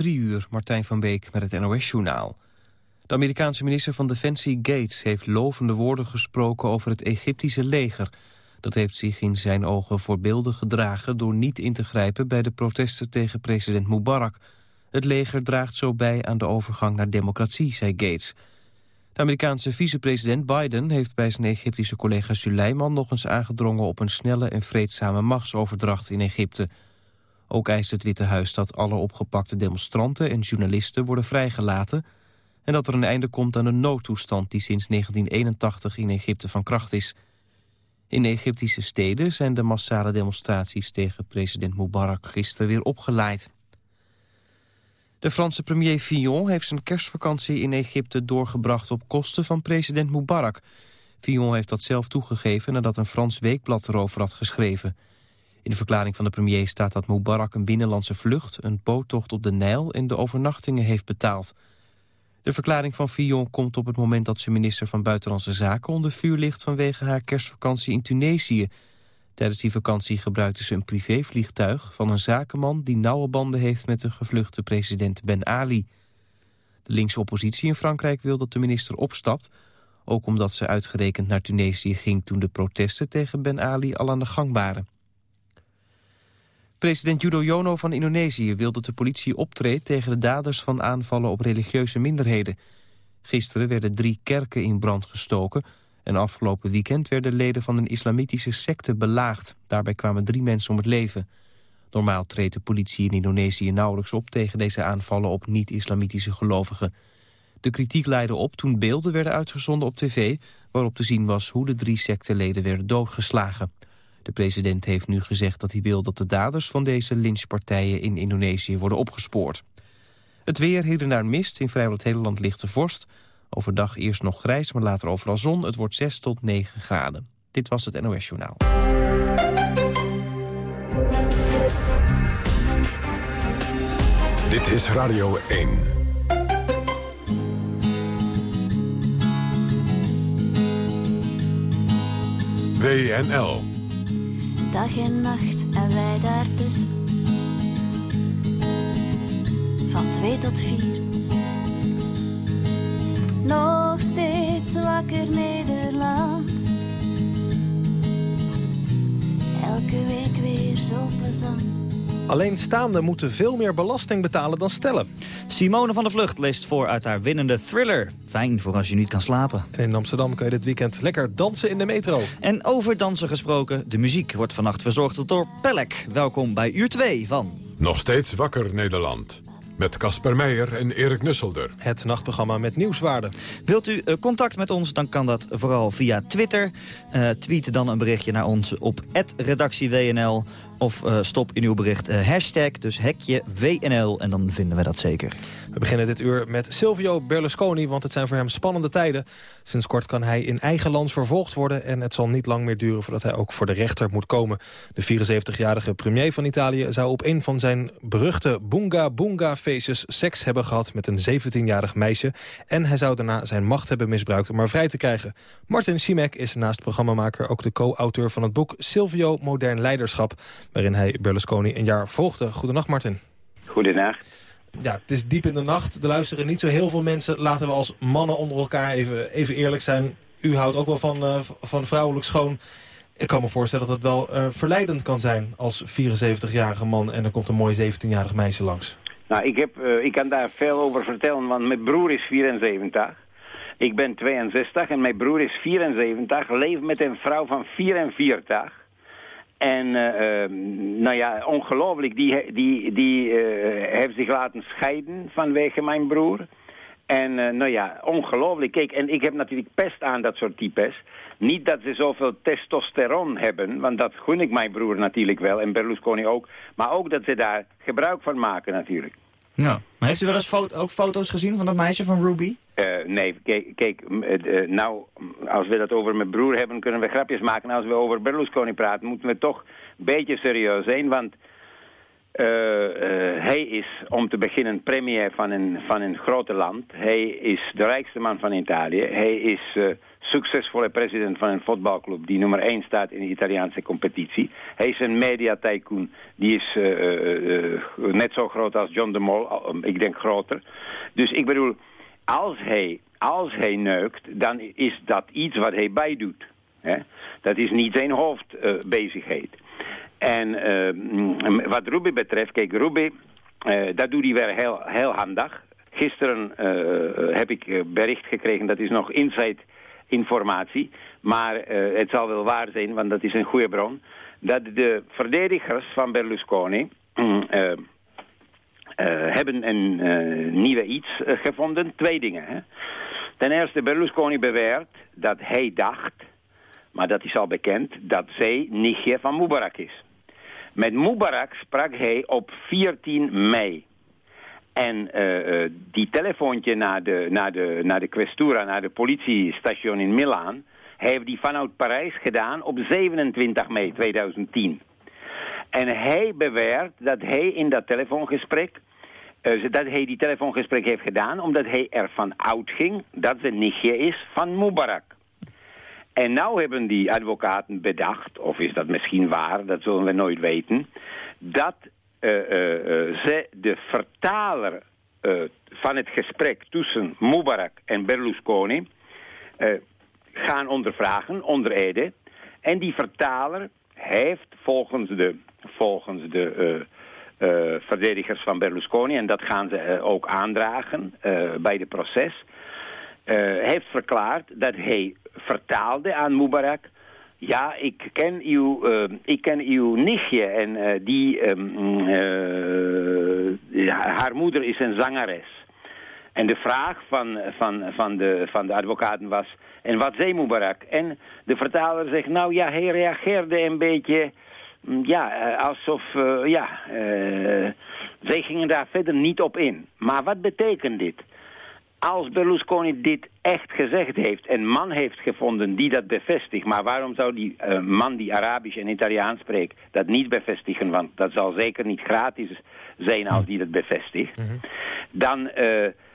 drie uur, Martijn van Beek met het NOS-journaal. De Amerikaanse minister van Defensie Gates heeft lovende woorden gesproken over het Egyptische leger. Dat heeft zich in zijn ogen voorbeeldig gedragen door niet in te grijpen bij de protesten tegen president Mubarak. Het leger draagt zo bij aan de overgang naar democratie, zei Gates. De Amerikaanse vicepresident Biden heeft bij zijn Egyptische collega Suleiman nog eens aangedrongen op een snelle en vreedzame machtsoverdracht in Egypte. Ook eist het Witte Huis dat alle opgepakte demonstranten en journalisten worden vrijgelaten... en dat er een einde komt aan de noodtoestand die sinds 1981 in Egypte van kracht is. In Egyptische steden zijn de massale demonstraties tegen president Mubarak gisteren weer opgeleid. De Franse premier Fillon heeft zijn kerstvakantie in Egypte doorgebracht op kosten van president Mubarak. Fillon heeft dat zelf toegegeven nadat een Frans weekblad erover had geschreven... In de verklaring van de premier staat dat Mubarak een binnenlandse vlucht... een boottocht op de Nijl en de overnachtingen heeft betaald. De verklaring van Fillon komt op het moment dat ze minister van Buitenlandse Zaken... onder vuur ligt vanwege haar kerstvakantie in Tunesië. Tijdens die vakantie gebruikte ze een privévliegtuig van een zakenman... die nauwe banden heeft met de gevluchte president Ben Ali. De linkse oppositie in Frankrijk wil dat de minister opstapt... ook omdat ze uitgerekend naar Tunesië ging... toen de protesten tegen Ben Ali al aan de gang waren. President Widodo van Indonesië wil dat de politie optreedt tegen de daders van aanvallen op religieuze minderheden. Gisteren werden drie kerken in brand gestoken en afgelopen weekend werden leden van een islamitische secte belaagd. Daarbij kwamen drie mensen om het leven. Normaal treedt de politie in Indonesië nauwelijks op tegen deze aanvallen op niet-islamitische gelovigen. De kritiek leidde op toen beelden werden uitgezonden op tv... waarop te zien was hoe de drie secteleden werden doodgeslagen. De president heeft nu gezegd dat hij wil dat de daders van deze lynchpartijen in Indonesië worden opgespoord. Het weer, hier daar mist, in vrijwel het hele land ligt de vorst. Overdag eerst nog grijs, maar later overal zon. Het wordt 6 tot 9 graden. Dit was het NOS Journaal. Dit is Radio 1. WNL dag en nacht en wij daartussen. Van twee tot vier. Nog steeds wakker Nederland. Elke week weer zo plezant. Alleenstaanden moeten veel meer belasting betalen dan stellen. Simone van der Vlucht leest voor uit haar winnende thriller. Fijn voor als je niet kan slapen. En in Amsterdam kun je dit weekend lekker dansen in de metro. En over dansen gesproken, de muziek wordt vannacht verzorgd door Pelek. Welkom bij uur 2 van... Nog steeds wakker Nederland. Met Casper Meijer en Erik Nusselder. Het nachtprogramma met nieuwswaarde. Wilt u uh, contact met ons, dan kan dat vooral via Twitter. Uh, tweet dan een berichtje naar ons op redactiewnl of uh, stop in uw bericht uh, hashtag, dus hekje WNL. En dan vinden we dat zeker. We beginnen dit uur met Silvio Berlusconi, want het zijn voor hem spannende tijden. Sinds kort kan hij in eigen land vervolgd worden... en het zal niet lang meer duren voordat hij ook voor de rechter moet komen. De 74-jarige premier van Italië zou op een van zijn beruchte Boonga Boonga feestjes... seks hebben gehad met een 17-jarig meisje. En hij zou daarna zijn macht hebben misbruikt om haar vrij te krijgen. Martin Simek is naast programmamaker ook de co-auteur van het boek... Silvio Modern Leiderschap waarin hij Berlusconi een jaar volgde. Goedenacht, Martin. Goedenacht. Ja, het is diep in de nacht. Er luisteren niet zo heel veel mensen. Laten we als mannen onder elkaar even, even eerlijk zijn. U houdt ook wel van, uh, van vrouwelijk schoon. Ik kan me voorstellen dat het wel uh, verleidend kan zijn als 74-jarige man... en er komt een mooi 17-jarig meisje langs. Nou, ik, heb, uh, ik kan daar veel over vertellen, want mijn broer is 74. Ik ben 62 en mijn broer is 74. Leeft met een vrouw van 44. En uh, nou ja, ongelooflijk, die, die, die uh, heeft zich laten scheiden vanwege mijn broer. En uh, nou ja, ongelooflijk. Kijk, en ik heb natuurlijk pest aan dat soort types. Niet dat ze zoveel testosteron hebben, want dat gun ik mijn broer natuurlijk wel en Berlusconi ook. Maar ook dat ze daar gebruik van maken natuurlijk. Ja. Maar heeft u wel eens foto ook foto's gezien van dat meisje van Ruby? Uh, nee, kijk, kijk uh, nou, als we dat over mijn broer hebben, kunnen we grapjes maken. Als we over Berlusconi praten, moeten we toch een beetje serieus zijn. Want hij is, om te beginnen, premier van een, van een grote land. Hij is de rijkste man van Italië. Hij is succesvolle president van een voetbalclub die nummer 1 staat in de Italiaanse competitie. Hij is een mediatycoon, die is net zo groot als John de Mol, ik denk groter. Dus ik bedoel, als hij, als hij neukt, dan is dat iets wat hij bijdoet. Hè? Dat is niet zijn hoofdbezigheid. en uh, wat Ruby betreft, kijk, Ruby, dat doet hij weer heel, heel handig. Gisteren heb ik bericht gekregen, dat is nog inside informatie. Maar het zal wel waar zijn, want dat is een goede bron. Dat de verdedigers van Berlusconi uh, hebben een nieuwe iets gevonden. Twee dingen. Hè. Ten eerste, Berlusconi beweert dat hij dacht, maar dat is al bekend, dat zij nichtje van Mubarak is. Met Mubarak sprak hij op 14 mei. En die telefoontje naar de, naar, de, naar de Questura, naar de politiestation in Milaan... heeft hij vanuit Parijs gedaan op 27 mei 2010. En hij beweert dat hij in dat telefoongesprek uh, dat hij die telefoongesprek heeft gedaan omdat hij ervan uitging dat ze nichtje is van Mubarak. En nou hebben die advocaten bedacht, of is dat misschien waar, dat zullen we nooit weten, dat uh, uh, ze de vertaler van het gesprek tussen Mubarak en Berlusconi gaan ondervragen, onder Ede. En die vertaler heeft volgens de, volgens de verdedigers van Berlusconi, en dat gaan ze ook aandragen uh, bij het proces, heeft verklaard dat hij vertaalde aan Mubarak... Ja, ik ken uw, ik ken uw nichtje en die, um, haar moeder is een zangeres. En de vraag van, van, van, de, van de advocaten was, en wat zei Mubarak? En de vertaler zegt, nou ja, hij reageerde een beetje Mm, ja, eh, alsof, ja, zij gingen daar verder niet op in. Maar wat betekent dit? Als Berlusconi dit echt gezegd heeft, en man heeft gevonden die dat bevestigt, maar waarom zou die uh, man die Arabisch en Italiaans spreekt dat niet bevestigen? Want dat zal zeker niet gratis zijn als die dat bevestigt. Mm -hmm. Dan,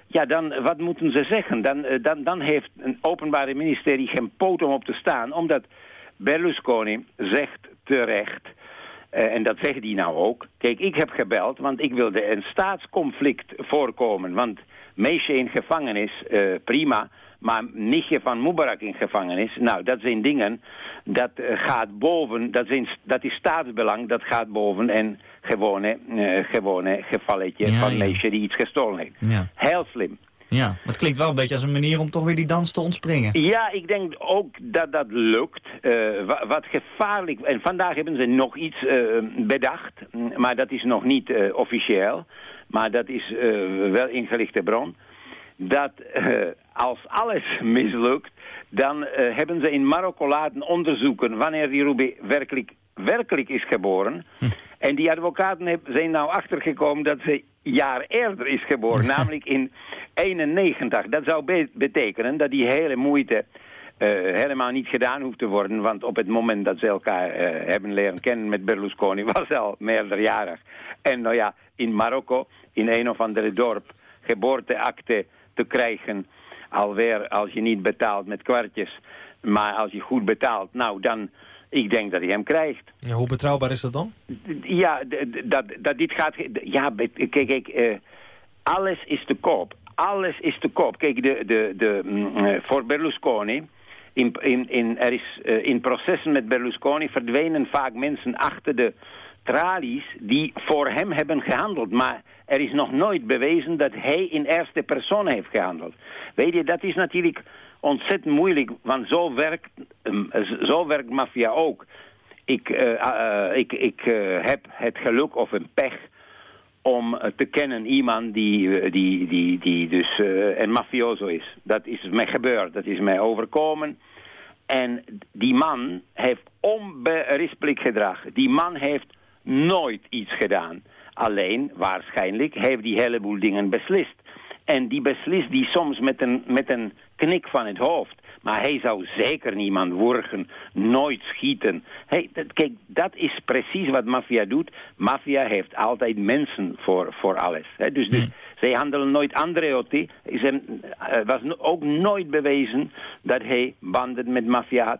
ja, dan, wat moeten ze zeggen? Dan, dan, dan heeft een openbare ministerie geen poot om op te staan, omdat Berlusconi zegt terecht... Uh, en dat zeggen die nou ook. Kijk, ik heb gebeld, want ik wilde een staatsconflict voorkomen. Want meisje in gevangenis, uh, prima. Maar nichtje van Mubarak in gevangenis, nou, dat zijn dingen, dat uh, gaat boven, dat, zijn, dat is staatsbelang, dat gaat boven en gewone, gewone gevalletje ja, van ja. meisje die iets gestolen heeft. Ja. Heel slim. Ja, maar het klinkt wel een beetje als een manier om toch weer die dans te ontspringen. Ja, ik denk ook dat dat lukt. Uh, wat gevaarlijk... En vandaag hebben ze nog iets uh, bedacht, maar dat is nog niet uh, officieel. Maar dat is wel ingelichte bron. Dat als alles mislukt, dan hebben ze in Marokko laten onderzoeken wanneer die Ruby werkelijk, werkelijk is geboren. Hm. En die advocaten zijn nou achtergekomen dat ze jaar eerder is geboren, namelijk in 91. Dat zou betekenen dat die hele moeite uh, helemaal niet gedaan hoeft te worden. Want op het moment dat ze elkaar uh, hebben leren kennen met Berlusconi was al meerderjarig. En nou ja, in Marokko, in een of andere dorp, geboorteakte te krijgen... alweer als je niet betaalt met kwartjes, maar als je goed betaalt... nou dan ik denk dat hij hem krijgt. Ja, hoe betrouwbaar is dat dan? Ja, dat, dat dit gaat... Ja, kijk, kijk uh, alles is te koop. Alles is te koop. Kijk, de, de, de, uh, voor Berlusconi... In, in, in, er is, uh, in processen met Berlusconi verdwenen vaak mensen achter de tralies die voor hem hebben gehandeld. Maar er is nog nooit bewezen dat hij in eerste persoon heeft gehandeld. Weet je, dat is natuurlijk ontzettend moeilijk, want zo werkt, um, zo werkt maffia ook. Ik, uh, uh, ik, ik uh, heb het geluk of een pech om te kennen iemand die, die, die, die dus een mafioso is. Dat is mij gebeurd, dat is mij overkomen. En die man heeft onberispelijk gedrag. Die man heeft nooit iets gedaan. Alleen, waarschijnlijk, heeft die heleboel dingen beslist. En die beslist die soms met een, met een knik van het hoofd. Maar hij zou zeker niemand worgen, nooit schieten. Hey, dat, kijk, dat is precies wat maffia doet. Maffia heeft altijd mensen voor, voor alles. Hè? Dus, dus zij handelen nooit Andreotti. Het was ook nooit bewezen dat hij banden met maffia had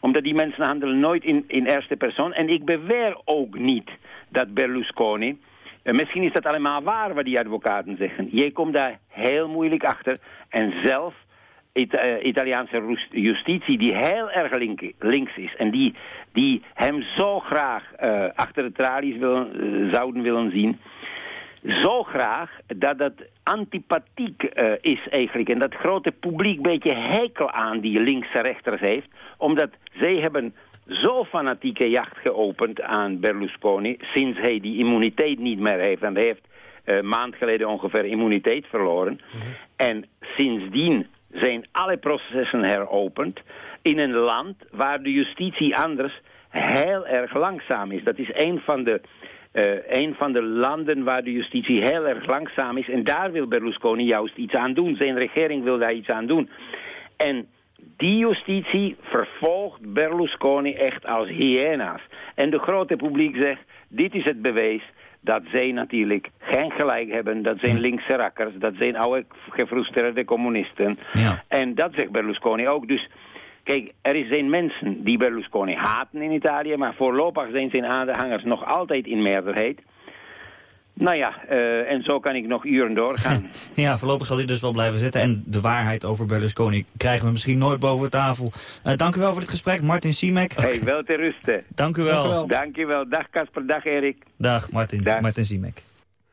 omdat die mensen handelen nooit in, in eerste persoon. En ik beweer ook niet dat Berlusconi... Uh, misschien is dat allemaal waar wat die advocaten zeggen. Je komt daar heel moeilijk achter. En zelf uh, Italiaanse justitie die heel erg link, links is. En die, die hem zo graag uh, achter de tralies zouden willen zien zo graag dat het antipathiek is eigenlijk. En dat grote publiek een beetje hekel aan die linkse rechters heeft. Omdat zij hebben zo fanatieke jacht geopend aan Berlusconi... sinds hij die immuniteit niet meer heeft. En hij heeft uh, maand geleden ongeveer immuniteit verloren. Mhm. En sindsdien zijn alle processen heropend... in een land waar de justitie anders heel erg langzaam is. Dat is een van de uh, een van de landen waar de justitie heel erg langzaam is. En daar wil Berlusconi juist iets aan doen. Zijn regering wil daar iets aan doen. En die justitie vervolgt Berlusconi echt als hyena's. En de grote publiek zegt, dit is het bewijs dat zij natuurlijk geen gelijk hebben. Dat zijn linkse rakkers, dat zijn oude gefrustreerde communisten. Ja. En dat zegt Berlusconi ook. Dus Kijk, er zijn mensen die Berlusconi haten in Italië... maar voorlopig zijn zijn aanhangers nog altijd in meerderheid. Nou ja, uh, en zo kan ik nog uren doorgaan. ja, voorlopig zal hij dus wel blijven zitten. En de waarheid over Berlusconi krijgen we misschien nooit boven tafel. Uh, dank u wel voor dit gesprek, Martin Siemek. Hey, wel te rusten. dank u wel. Dank u wel. Dag Casper, dag Erik. Dag Martin, dag. Martin Siemek.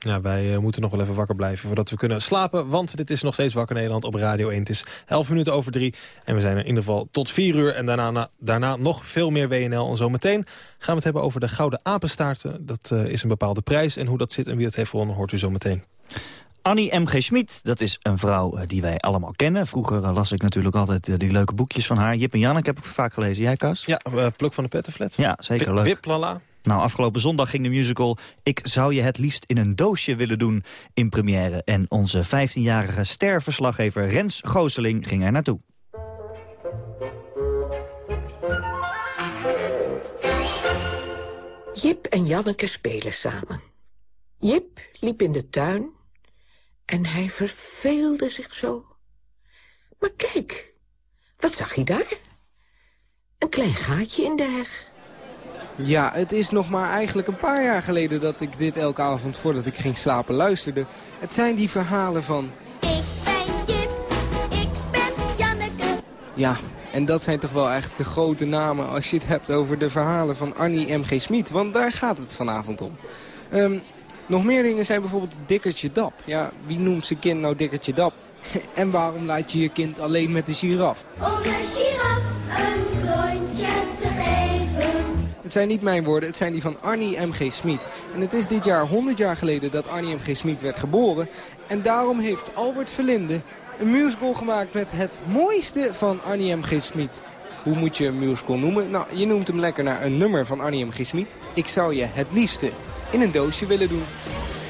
Ja, wij uh, moeten nog wel even wakker blijven voordat we kunnen slapen. Want dit is nog steeds Wakker Nederland op Radio 1. Het is 11 minuten over 3. En we zijn er in ieder geval tot 4 uur. En daarna, na, daarna nog veel meer WNL. En zo meteen gaan we het hebben over de Gouden Apenstaarten. Dat uh, is een bepaalde prijs. En hoe dat zit en wie dat heeft gewonnen hoort u zo meteen. Annie M.G. Schmid, dat is een vrouw uh, die wij allemaal kennen. Vroeger las ik natuurlijk altijd die leuke boekjes van haar. Jip en Jan, ik heb ik vaak gelezen. Jij, Kas? Ja, Pluk van de Pettenflat. Ja, zeker leuk. Wip, lala. Nou, afgelopen zondag ging de musical Ik zou je het liefst in een doosje willen doen in première. En onze 15-jarige sterverslaggever Rens Gooseling ging er naartoe. Jip en Janneke spelen samen. Jip liep in de tuin en hij verveelde zich zo. Maar kijk, wat zag hij daar? Een klein gaatje in de heg. Ja, het is nog maar eigenlijk een paar jaar geleden dat ik dit elke avond voordat ik ging slapen luisterde. Het zijn die verhalen van... Ik ben Jip, ik ben Janneke. Ja, en dat zijn toch wel echt de grote namen als je het hebt over de verhalen van Arnie M.G. Smit. Want daar gaat het vanavond om. Ehm, nog meer dingen zijn bijvoorbeeld Dikkertje Dap. Ja, wie noemt zijn kind nou Dikkertje Dap? en waarom laat je je kind alleen met de giraf? Om een giraf Het zijn niet mijn woorden, het zijn die van Arnie M.G. Smit. En het is dit jaar 100 jaar geleden dat Arnie M.G. Smit werd geboren. En daarom heeft Albert Verlinde een musical gemaakt met het mooiste van Arnie M.G. Smit. Hoe moet je een musical noemen? Nou, je noemt hem lekker naar een nummer van Arnie M.G. Smit. Ik zou je het liefste in een doosje willen doen.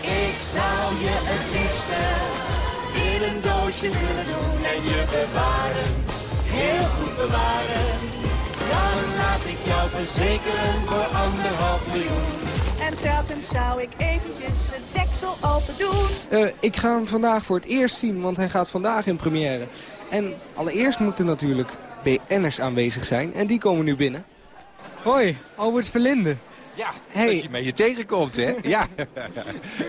Ik zou je het liefste in een doosje willen doen en je bewaren, heel goed bewaren. Dan laat ik jou verzekeren voor anderhalf miljoen. En telkens zou ik eventjes het deksel open doen. Uh, ik ga hem vandaag voor het eerst zien, want hij gaat vandaag in première. En allereerst moeten natuurlijk BN'ers aanwezig zijn. En die komen nu binnen. Hoi, Albert Verlinde. Ja, hey. dat je mee je tegenkomt, hè? ja.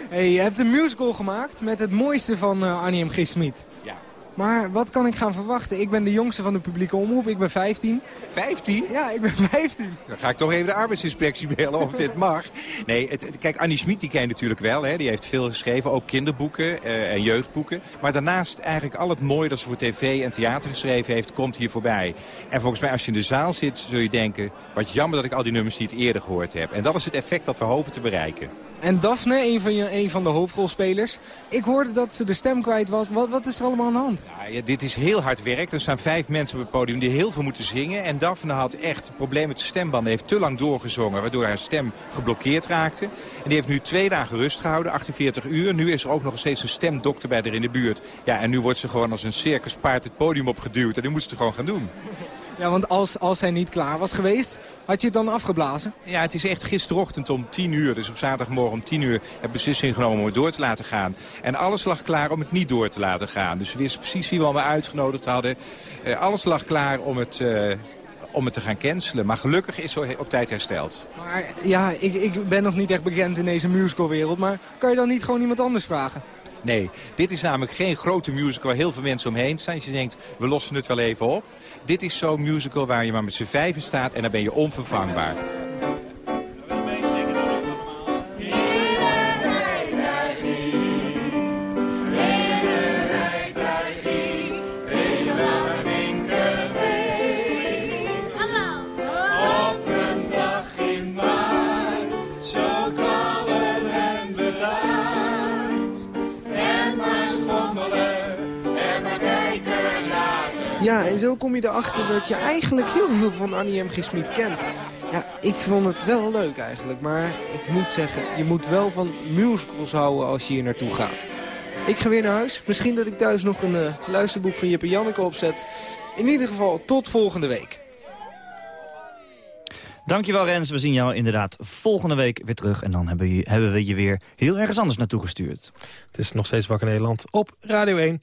hey, je hebt een musical gemaakt met het mooiste van uh, Arnie M. G. Smit. Ja. Maar wat kan ik gaan verwachten? Ik ben de jongste van de publieke omroep. Ik ben 15. 15? Ja, ik ben 15. Dan ga ik toch even de arbeidsinspectie bellen of dit mag. Nee, het, kijk, Annie Schmid die ken je natuurlijk wel. Hè. Die heeft veel geschreven, ook kinderboeken uh, en jeugdboeken. Maar daarnaast eigenlijk al het mooie dat ze voor tv en theater geschreven heeft, komt hier voorbij. En volgens mij als je in de zaal zit, zul je denken... wat jammer dat ik al die nummers niet eerder gehoord heb. En dat is het effect dat we hopen te bereiken. En Daphne, een van, je, een van de hoofdrolspelers. Ik hoorde dat ze de stem kwijt was. Wat, wat is er allemaal aan de hand? Ja, dit is heel hard werk. Er staan vijf mensen op het podium die heel veel moeten zingen. En Daphne had echt problemen met de stembanden. Heeft te lang doorgezongen, waardoor haar stem geblokkeerd raakte. En die heeft nu twee dagen rust gehouden, 48 uur. Nu is er ook nog steeds een stemdokter bij haar in de buurt. Ja, en nu wordt ze gewoon als een circuspaard het podium opgeduwd. En nu moet ze het gewoon gaan doen. Ja, want als, als hij niet klaar was geweest, had je het dan afgeblazen? Ja, het is echt gisterochtend om 10 uur, dus op zaterdagmorgen om 10 uur... heb beslissing genomen om het door te laten gaan. En alles lag klaar om het niet door te laten gaan. Dus we wisten precies wie we allemaal uitgenodigd hadden. Uh, alles lag klaar om het... Uh, om het te gaan cancelen. Maar gelukkig is ze op tijd hersteld. Maar ja, ik, ik ben nog niet echt bekend in deze musicalwereld. Maar kan je dan niet gewoon iemand anders vragen? Nee, dit is namelijk geen grote musical waar heel veel mensen omheen staan. Je denkt, we lossen het wel even op. Dit is zo'n musical waar je maar met z'n vijven staat en dan ben je onvervangbaar. Je erachter dat je eigenlijk heel veel van Annie M. G. Smit kent. Ja, ik vond het wel leuk eigenlijk. Maar ik moet zeggen, je moet wel van musicals houden als je hier naartoe gaat. Ik ga weer naar huis. Misschien dat ik thuis nog een uh, luisterboek van Jip en Janneke opzet. In ieder geval, tot volgende week. Dankjewel Rens, we zien jou inderdaad volgende week weer terug. En dan hebben we, hebben we je weer heel ergens anders naartoe gestuurd. Het is nog steeds Wakker Nederland op Radio 1.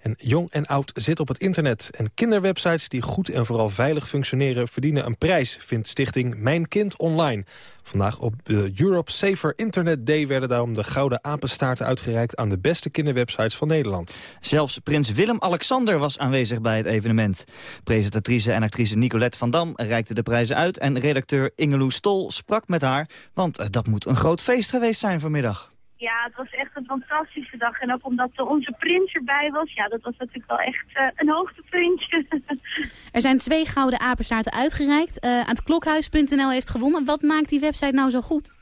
En jong en oud zit op het internet. En kinderwebsites die goed en vooral veilig functioneren... verdienen een prijs, vindt stichting Mijn Kind Online. Vandaag op de Europe Safer Internet Day... werden daarom de gouden apenstaarten uitgereikt... aan de beste kinderwebsites van Nederland. Zelfs prins Willem-Alexander was aanwezig bij het evenement. Presentatrice en actrice Nicolette van Dam reikte de prijzen uit... en redacteur Ingeloe Stol sprak met haar... want eh, dat moet een groot feest geweest zijn vanmiddag. Ja, het was echt een fantastische dag. En ook omdat onze prins erbij was, ja, dat was natuurlijk wel echt uh, een hoogtepuntje. er zijn twee gouden apenstaarten uitgereikt. Uh, aan het klokhuis.nl heeft gewonnen. Wat maakt die website nou zo goed?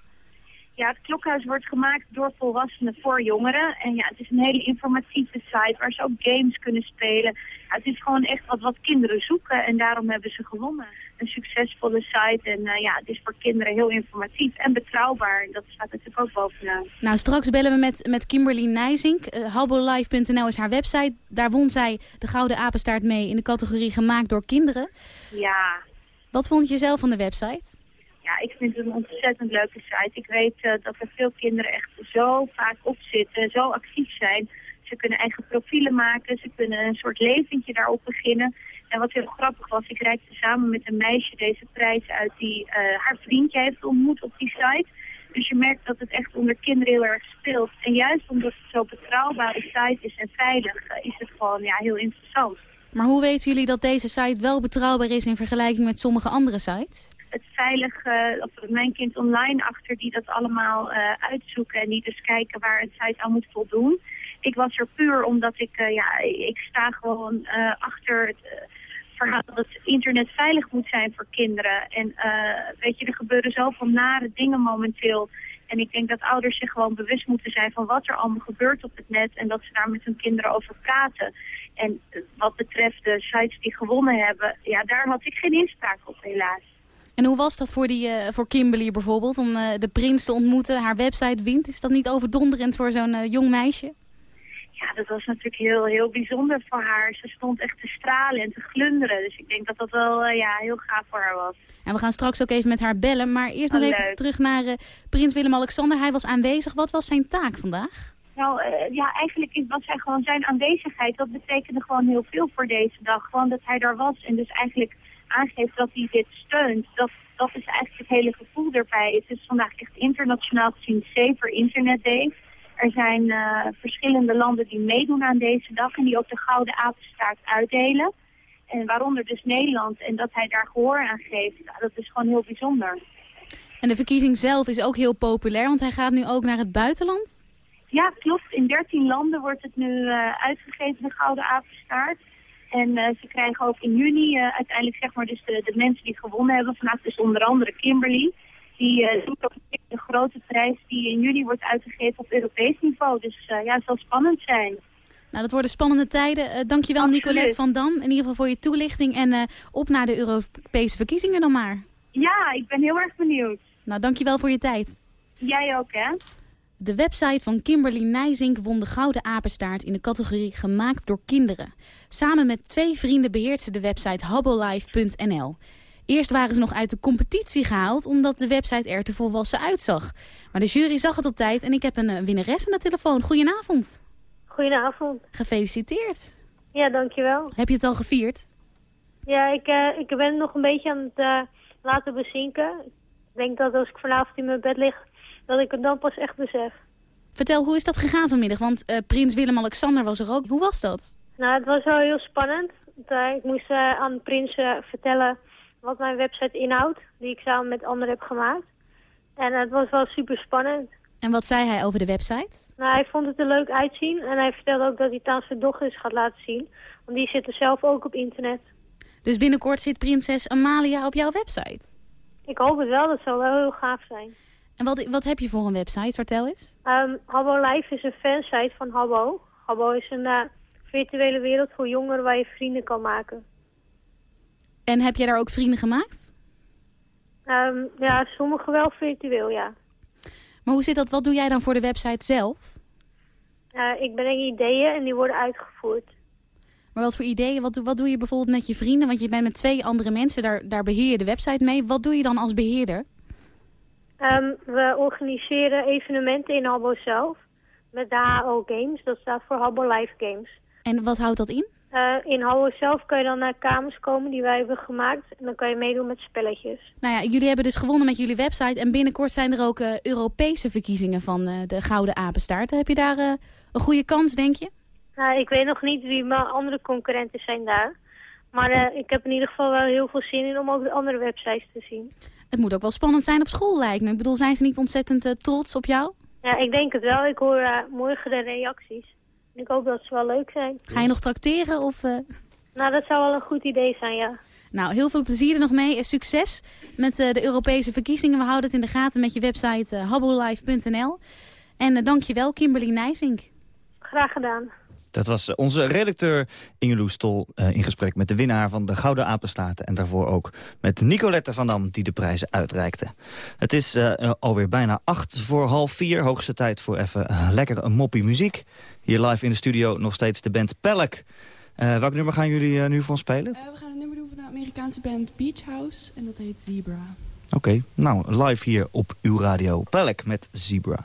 Ja, het klokhuis wordt gemaakt door volwassenen voor jongeren. En ja, het is een hele informatieve site waar ze ook games kunnen spelen. Ja, het is gewoon echt wat, wat kinderen zoeken en daarom hebben ze gewonnen. Een succesvolle site en uh, ja, het is voor kinderen heel informatief en betrouwbaar. En dat staat natuurlijk ook bovenaan. Nou, straks bellen we met, met Kimberly Nijzink. Uh, Habolife.nl is haar website. Daar won zij de Gouden Apenstaart mee in de categorie gemaakt door kinderen. Ja. Wat vond je zelf van de website? ja, ik vind het een ontzettend leuke site. Ik weet uh, dat er veel kinderen echt zo vaak op zitten, zo actief zijn. Ze kunnen eigen profielen maken, ze kunnen een soort leventje daarop beginnen. En wat heel grappig was, ik reikte samen met een meisje deze prijs uit die uh, haar vriendje heeft ontmoet op die site. Dus je merkt dat het echt onder kinderen heel erg speelt. En juist omdat het zo'n betrouwbare site is en veilig, uh, is het gewoon ja, heel interessant. Maar hoe weten jullie dat deze site wel betrouwbaar is in vergelijking met sommige andere sites? het veilig, uh, of mijn kind online achter die dat allemaal uitzoeken en die dus kijken waar het site aan moet voldoen. Ik was er puur omdat ik, uh, ja, ik sta gewoon achter het verhaal dat internet veilig moet zijn voor kinderen. En weet je, er gebeuren zoveel nare dingen momenteel. En ik denk dat ouders zich gewoon bewust moeten zijn van wat er allemaal gebeurt op het net. En dat ze daar met hun kinderen over praten. En wat betreft de sites die gewonnen hebben, ja, daar had ik geen inspraak op helaas. En hoe was dat voor, die, uh, voor Kimberly bijvoorbeeld, om de prins te ontmoeten, haar website wint? Is dat niet overdonderend voor zo'n jong meisje? Ja, dat was natuurlijk heel, heel bijzonder voor haar. Ze stond echt te stralen en te glunderen. Dus ik denk dat dat wel ja, heel gaaf voor haar was. En we gaan straks ook even met haar bellen. Maar eerst nog oh, even terug naar prins Willem-Alexander. Hij was aanwezig. Wat was zijn taak vandaag? Nou, ja, eigenlijk was hij gewoon zijn aanwezigheid. Dat betekende gewoon heel veel voor deze dag. Gewoon dat hij daar was en dus eigenlijk aangeeft dat hij dit steunt, dat, dat is eigenlijk het hele gevoel erbij. Het is vandaag echt internationaal gezien Safer Internet Day. Er zijn uh, verschillende landen die meedoen aan deze dag en die ook de Gouden Apenstaart uitdelen. En waaronder dus Nederland. En dat hij daar gehoor aan geeft, nou, dat is gewoon heel bijzonder. En de verkiezing zelf is ook heel populair, want hij gaat nu ook naar het buitenland? Ja, klopt. In 13 landen wordt het nu uh, uitgegeven, de Gouden Apenstaart. En uh, ze krijgen ook in juni uiteindelijk zeg maar dus de, de mensen die gewonnen hebben. Vandaag dus onder andere Kimberly. Die uh, doet ook de grote prijs die in juni wordt uitgegeven op Europees niveau. Dus ja, het zal spannend zijn. Nou, dat worden spannende tijden. Uh, dankjewel Absoluut. Nicolette van Dam. In ieder geval voor je toelichting. En uh, op naar de Europese verkiezingen dan maar. Ja, ik ben heel erg benieuwd. Nou, dankjewel voor je tijd. Jij ook, hè? De website van Kimberly Nijzink won de Gouden Apenstaart in de categorie Gemaakt door Kinderen. Samen met twee vrienden beheert ze de website habbolife.nl. Eerst waren ze nog uit de competitie gehaald omdat de website er te volwassen uitzag. Maar de jury zag het op tijd en ik heb een winnares aan de telefoon. Goedenavond. Goedenavond. Gefeliciteerd. Ja, dankjewel. Heb je het al gevierd? Ja, ik, uh, ik ben nog een beetje aan het uh, laten bezinken. Ik denk dat als ik vanavond in mijn bed lig, dat ik het dan pas echt besef. Vertel, hoe is dat gegaan vanmiddag? Want uh, prins Willem-Alexander was er ook. Hoe was dat? Nou, het was wel heel spannend. ik moest aan prins vertellen wat mijn website inhoudt, die ik samen met anderen heb gemaakt. En het was wel super spannend. En wat zei hij over de website? Nou, hij vond het er leuk uitzien. En hij vertelde ook dat hij het aan zijn dochters gaat laten zien. Want die zitten zelf ook op internet. Dus binnenkort zit prinses Amalia op jouw website? Ik hoop het wel. Dat zou wel heel gaaf zijn. En wat, wat heb je voor een website? Vertel eens. Um, Habbo Live is een fansite van Habbo. Habbo is een uh, virtuele wereld voor jongeren waar je vrienden kan maken. En heb jij daar ook vrienden gemaakt? Um, ja, sommige wel virtueel, ja. Maar hoe zit dat? Wat doe jij dan voor de website zelf? Uh, ik breng ideeën en die worden uitgevoerd. Maar wat voor ideeën? Wat, wat doe je bijvoorbeeld met je vrienden? Want je bent met twee andere mensen, daar, daar beheer je de website mee. Wat doe je dan als beheerder? Um, we organiseren evenementen in Habbo zelf. Met de HO Games, dat staat voor Habbo Live Games. En wat houdt dat in? Uh, in Habbo zelf kan je dan naar kamers komen die wij hebben gemaakt. En dan kan je meedoen met spelletjes. Nou ja, jullie hebben dus gewonnen met jullie website. En binnenkort zijn er ook uh, Europese verkiezingen van uh, de Gouden Apenstaart. Heb je daar een goede kans, denk je? Nou, ik weet nog niet wie mijn andere concurrenten zijn daar. Maar ik heb in ieder geval wel heel veel zin in om ook de andere websites te zien. Het moet ook wel spannend zijn op school, lijkt me. Ik bedoel, zijn ze niet ontzettend trots op jou? Ja, ik denk het wel. Ik hoor morgen de reacties. Ik hoop dat ze wel leuk zijn. Ga je nog tracteren? Of, uh... Nou, dat zou wel een goed idee zijn, ja. Nou, heel veel plezier er nog mee. Succes met uh, de Europese verkiezingen. We houden het in de gaten met je website uh, habbolife.nl. En uh, dankjewel, Kimberly Nijsink. Graag gedaan. Dat was onze redacteur Ingeloes Stol uh, in gesprek met de winnaar van de Gouden Apenstaarten. En daarvoor ook met Nicolette van Dam die de prijzen uitreikte. Het is uh, alweer bijna acht voor half vier. Hoogste tijd voor even uh, lekker een moppie muziek. Hier live in de studio nog steeds de band Pelk. welk nummer gaan jullie nu voor ons spelen? we gaan een nummer doen van de Amerikaanse band Beach House. En dat heet Zebra. Oké, okay, nou live hier op uw radio. Pelk met Zebra.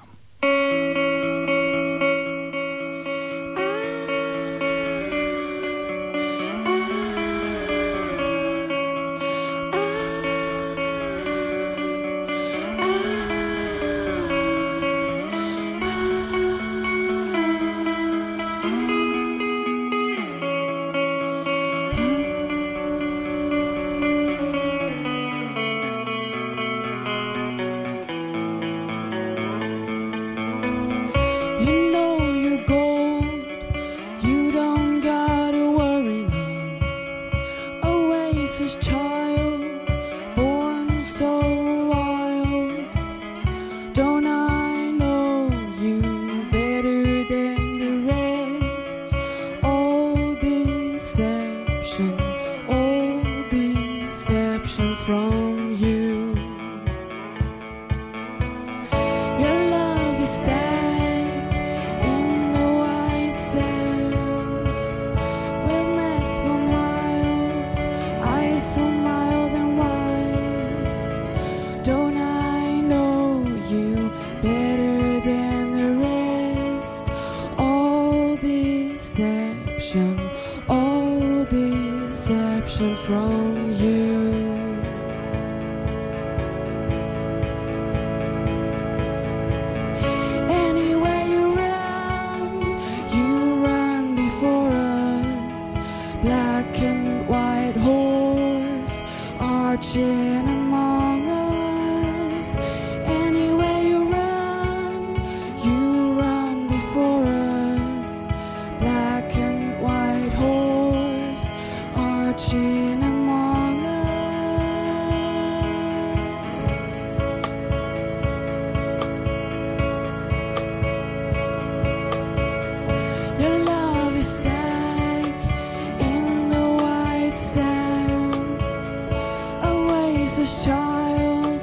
Jesus child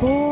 born.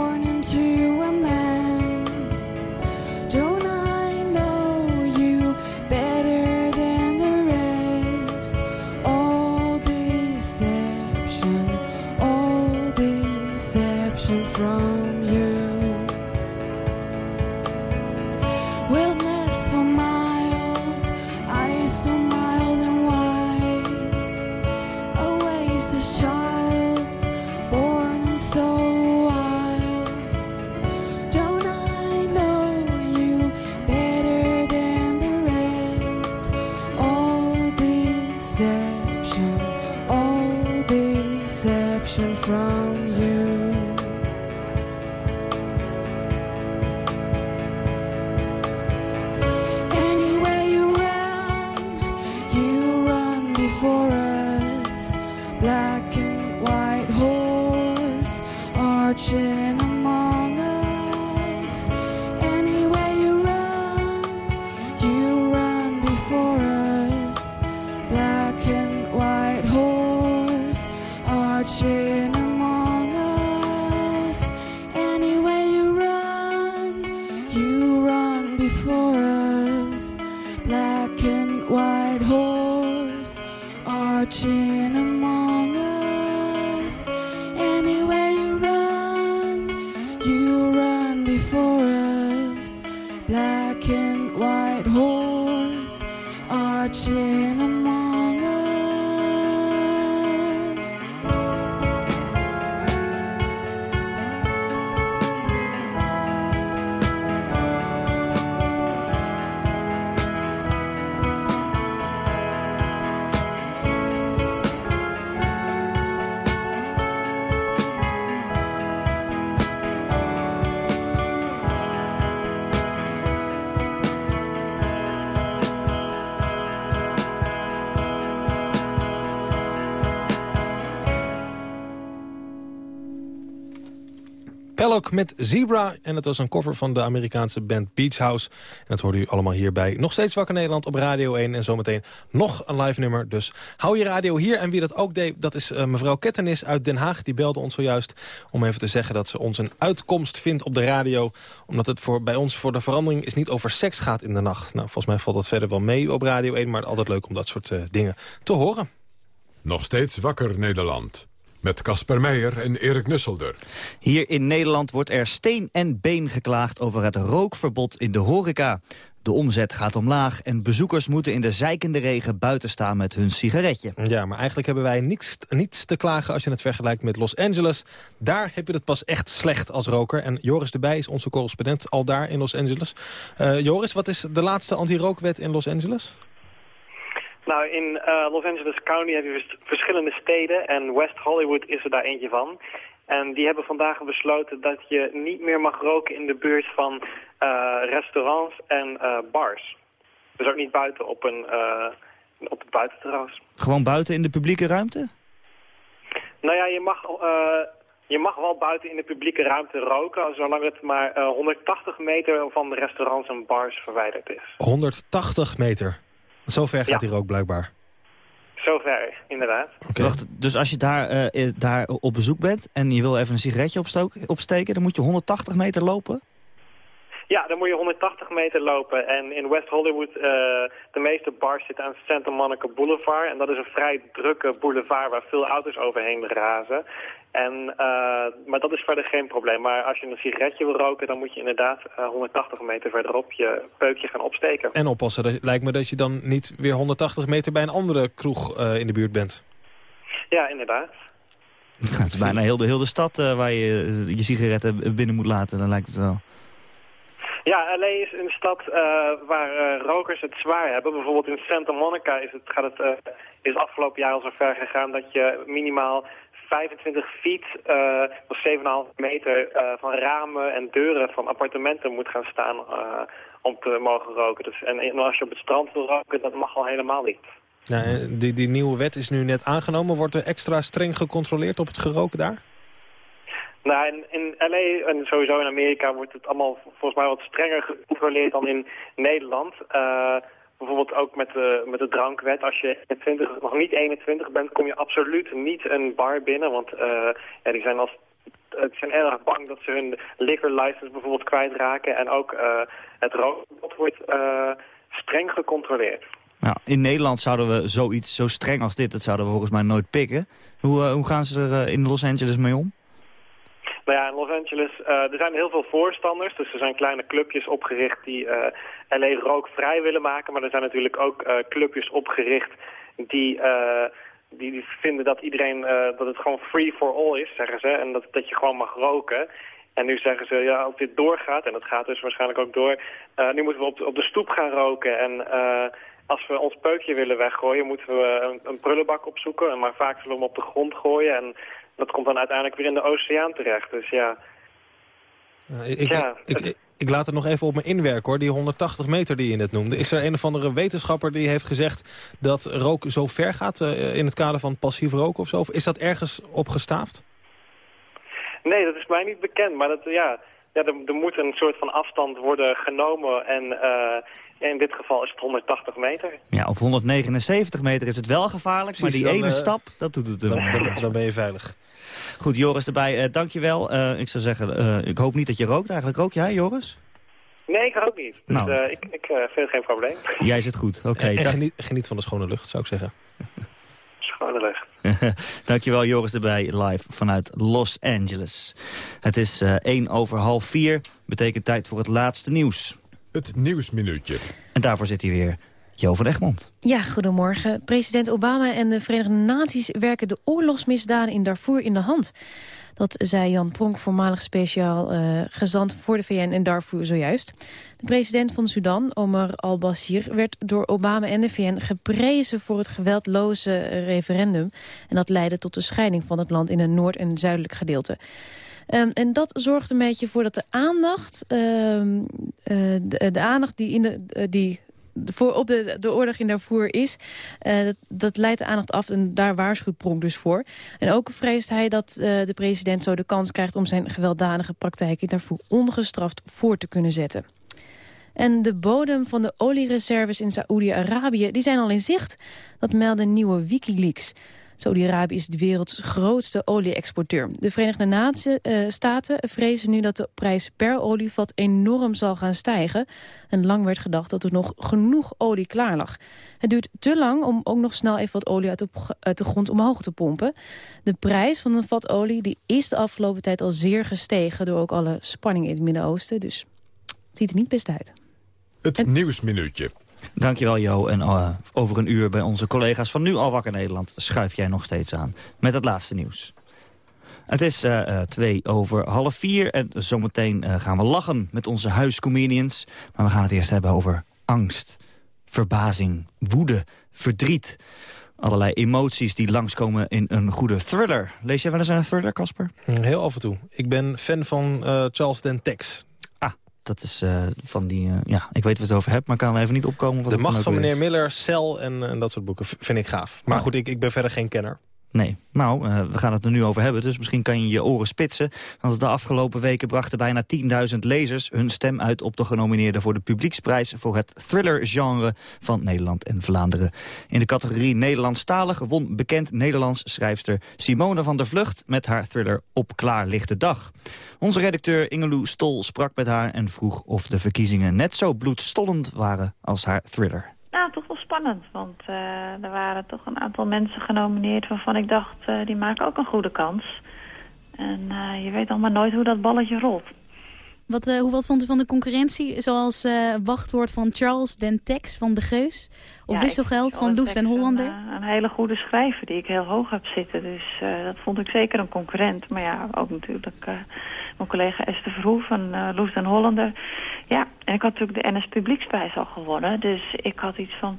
Pellock met Zebra. En het was een cover van de Amerikaanse band Beach House. En dat hoorde u allemaal hierbij. Nog steeds Wakker Nederland op Radio 1. En zometeen nog een live nummer. Dus hou je radio hier. En wie dat ook deed, dat is eh, mevrouw Kettenis uit Den Haag. Die belde ons zojuist om even te zeggen dat ze ons een uitkomst vindt op de radio. Omdat het voor, bij ons voor de verandering is niet over seks gaat in de nacht. Nou, volgens mij valt dat verder wel mee op Radio 1. Maar altijd leuk om dat soort eh, dingen te horen. Nog steeds Wakker Nederland. Met Casper Meijer en Erik Nusselder. Hier in Nederland wordt er steen en been geklaagd over het rookverbod in de horeca. De omzet gaat omlaag en bezoekers moeten in de zeikende regen buiten staan met hun sigaretje. Ja, maar eigenlijk hebben wij niets, niets te klagen als je het vergelijkt met Los Angeles. Daar heb je het pas echt slecht als roker. En Joris de Bij is onze correspondent al daar in Los Angeles. Eh, Joris, wat is de laatste anti-rookwet in Los Angeles? Nou, in eh, Los Angeles County heb je vers- verschillende steden en West Hollywood is er daar eentje van. En die hebben vandaag besloten dat je niet meer mag roken in de buurt van eh, restaurants en eh, bars. Dus ook niet buiten op een eh, op het buitenterras. Gewoon buiten in de publieke ruimte? Nou ja, je mag, eh, je mag wel buiten in de publieke ruimte roken, zolang het maar eh, 180 meter van de restaurants en bars verwijderd is. 180 meter. Zo ver gaat Ja. die rook blijkbaar. Zover, inderdaad. Wacht, dus als je daar, eh, eh, daar op bezoek bent en je wil even een sigaretje opstoken, opsteken... dan moet je 180 meter lopen? Ja, dan moet je 180 meter lopen. En in West Hollywood, eh, de meeste bars zitten aan Santa Monica Boulevard. En dat is een vrij drukke boulevard waar veel auto's overheen razen. En, eh, maar dat is verder geen probleem. Maar als je een sigaretje wil roken, dan moet je inderdaad eh, 180 meter verderop je peukje gaan opsteken. En oppassen, dat, lijkt me dat je dan niet weer 180 meter bij een andere kroeg eh, in de buurt bent. Ja, inderdaad. het is bijna heel de, heel de stad eh, waar je eh, je sigaretten binnen moet laten, dan lijkt het wel. Ja, LA is een stad eh, waar eh, rokers het zwaar hebben. Bijvoorbeeld in Santa Monica is het, gaat het, eh, is het afgelopen jaar al zo ver gegaan dat je minimaal 25 feet, uh, of 7,5 meter uh, van ramen en deuren van appartementen moet gaan staan uh, om te mogen roken. Dus, en, en als je op het strand wil roken, dat mag al helemaal niet. Ja, die, die nieuwe wet is nu net aangenomen. Wordt er extra streng gecontroleerd op het geroken daar? Nou, in, in LA en sowieso in Amerika wordt het allemaal volgens mij wat strenger gecontroleerd dan in Nederland. Bijvoorbeeld ook met de, met de drankwet. Als je 20, nog niet 21 bent, kom je absoluut niet een bar binnen. Want uh, die zijn, als, het zijn erg bang dat ze hun liquor license bijvoorbeeld kwijtraken. En ook uh, het rookverbod wordt streng gecontroleerd. Nou, in Nederland zouden we zoiets zo streng als dit, dat zouden we volgens mij nooit pikken. Hoe, hoe gaan ze er in Los Angeles mee om? Nou ja, in Los Angeles, uh, er zijn heel veel voorstanders. Dus er zijn kleine clubjes opgericht die uh, LA rookvrij willen maken. Maar er zijn natuurlijk ook uh, clubjes opgericht die, die, die, vinden dat iedereen, dat het gewoon free for all is, zeggen ze. En dat, dat je gewoon mag roken. En nu zeggen ze, ja, als dit doorgaat, en dat gaat dus waarschijnlijk ook door, nu moeten we op de, op de stoep gaan roken. En als we ons peukje willen weggooien, moeten we een, een prullenbak opzoeken. Maar vaak zullen we hem op de grond gooien. En dat komt dan uiteindelijk weer in de oceaan terecht. Dus ja, Uh, ik, Ja, ik, ik, ik laat het nog even op me inwerken hoor, die 180 meter die je net noemde. Is er een of andere wetenschapper die heeft gezegd dat rook zo ver gaat eh, in het kader van passief roken of zo? Of is dat ergens opgestaafd? nee, dat is mij niet bekend. Maar dat, ja, ja, er, er moet een soort van afstand worden genomen. En eh, in dit geval is het 180 meter. Ja, op 179 meter is het wel gevaarlijk, maar die dan, ene eh, stap, dat doet het Dan, dan, dan ben je veilig. Goed, Joris erbij, eh dankjewel. Eh ik zou zeggen, eh, ik hoop niet dat je rookt. Eigenlijk rook jij, Joris? Nee, ik ook niet. Dus Nou. eh, ik, ik vind het geen probleem. Jij zit goed, oké. Geniet, geniet van de schone lucht, zou ik zeggen. Schone lucht. Dankjewel Joris erbij, live vanuit Los Angeles. Het is eh 1 over half 4, betekent tijd voor het laatste nieuws. Het Nieuwsminuutje. En daarvoor zit hier weer Jo van Egmond. Ja, goedemorgen. President Obama en de Verenigde Naties werken de oorlogsmisdaden in Darfur in de hand. Dat zei Jan Pronk, voormalig speciaal eh, gezant voor de VN in Darfur zojuist. De president van Sudan, Omar al-Bashir, werd door Obama en de VN geprezen voor het geweldloze referendum. En dat leidde tot de scheiding van het land in een noord- en zuidelijk gedeelte. Ehm, en dat zorgt een beetje voor dat de aandacht, ehm, eh, de, de aandacht die, in de, eh, die voor op de, de oorlog in Darfur is, eh, dat, dat leidt de aandacht af en daar waarschuwt Pronk dus voor. En ook vreest hij dat eh, de president zo de kans krijgt om zijn gewelddadige praktijk in Darfur ongestraft voor te kunnen zetten. En de bodem van de oliereserves in Saoedi-Arabië die zijn al in zicht. Dat melden nieuwe Wikileaks. Saudi-Arabië is de werelds grootste olie-exporteur. De Verenigde Natie, eh, Staten vrezen nu dat de prijs per olievat enorm zal gaan stijgen. En lang werd gedacht dat er nog genoeg olie klaar lag. Het duurt te lang om ook nog snel even wat olie uit de, uit de grond omhoog te pompen. De prijs van een vat olie die is de afgelopen tijd al zeer gestegen... door ook alle spanning in het Midden-Oosten. Dus het ziet er niet best uit. Het Nieuwsminuutje. Dankjewel Jo. En eh, over een uur bij onze collega's van Nu Al Wakker Nederland... schuif jij nog steeds aan met het laatste nieuws. Het is eh, eh, twee over half vier en zometeen gaan we lachen met onze huiscomedians. Maar we gaan het eerst hebben over angst, verbazing, woede, verdriet. Allerlei emoties die langskomen in een goede thriller. Lees jij wel eens een thriller, Casper? Heel af en toe. Ik ben fan van Charles Dentex. Ah, dat is eh, van die... eh, ja, ik weet wat het over hebt, maar ik kan er even niet opkomen. Wat De macht van is. meneer Miller, Cel en, en dat soort boeken vind ik gaaf. Maar goed, ik, ik ben verder geen kenner. Nee, nou, eh, we gaan het er nu over hebben, dus misschien kan je je oren spitsen. Want de afgelopen weken brachten bijna 10.000 lezers hun stem uit op de genomineerden voor de publieksprijs voor het thriller-genre van Nederland en Vlaanderen. In de categorie Nederlandstalig won bekend Nederlands schrijfster Simone van der Vlucht met haar thriller Op klaarlichte dag. Onze redacteur Ingeloe Stol sprak met haar en vroeg of de verkiezingen net zo bloedstollend waren als haar thriller. Nou, toch wel spannend, want eh, er waren toch een aantal mensen genomineerd waarvan ik dacht, eh, die maken ook een goede kans. En eh, je weet allemaal nooit hoe dat balletje rolt. Wat, eh, hoe, wat vond u van de concurrentie? Zoals eh, wachtwoord van Charles Den Tex van De Geus? Of Ja, wisselgeld van Loes en Hollander? Een, eh, een hele goede schrijver die ik heel hoog heb zitten. Dus dat vond ik zeker een concurrent. Maar ja, ook natuurlijk mijn collega Esther Verhoef van Loes en Hollander. Ja, en ik had natuurlijk de NS Publieksprijs al gewonnen. Dus ik had iets van...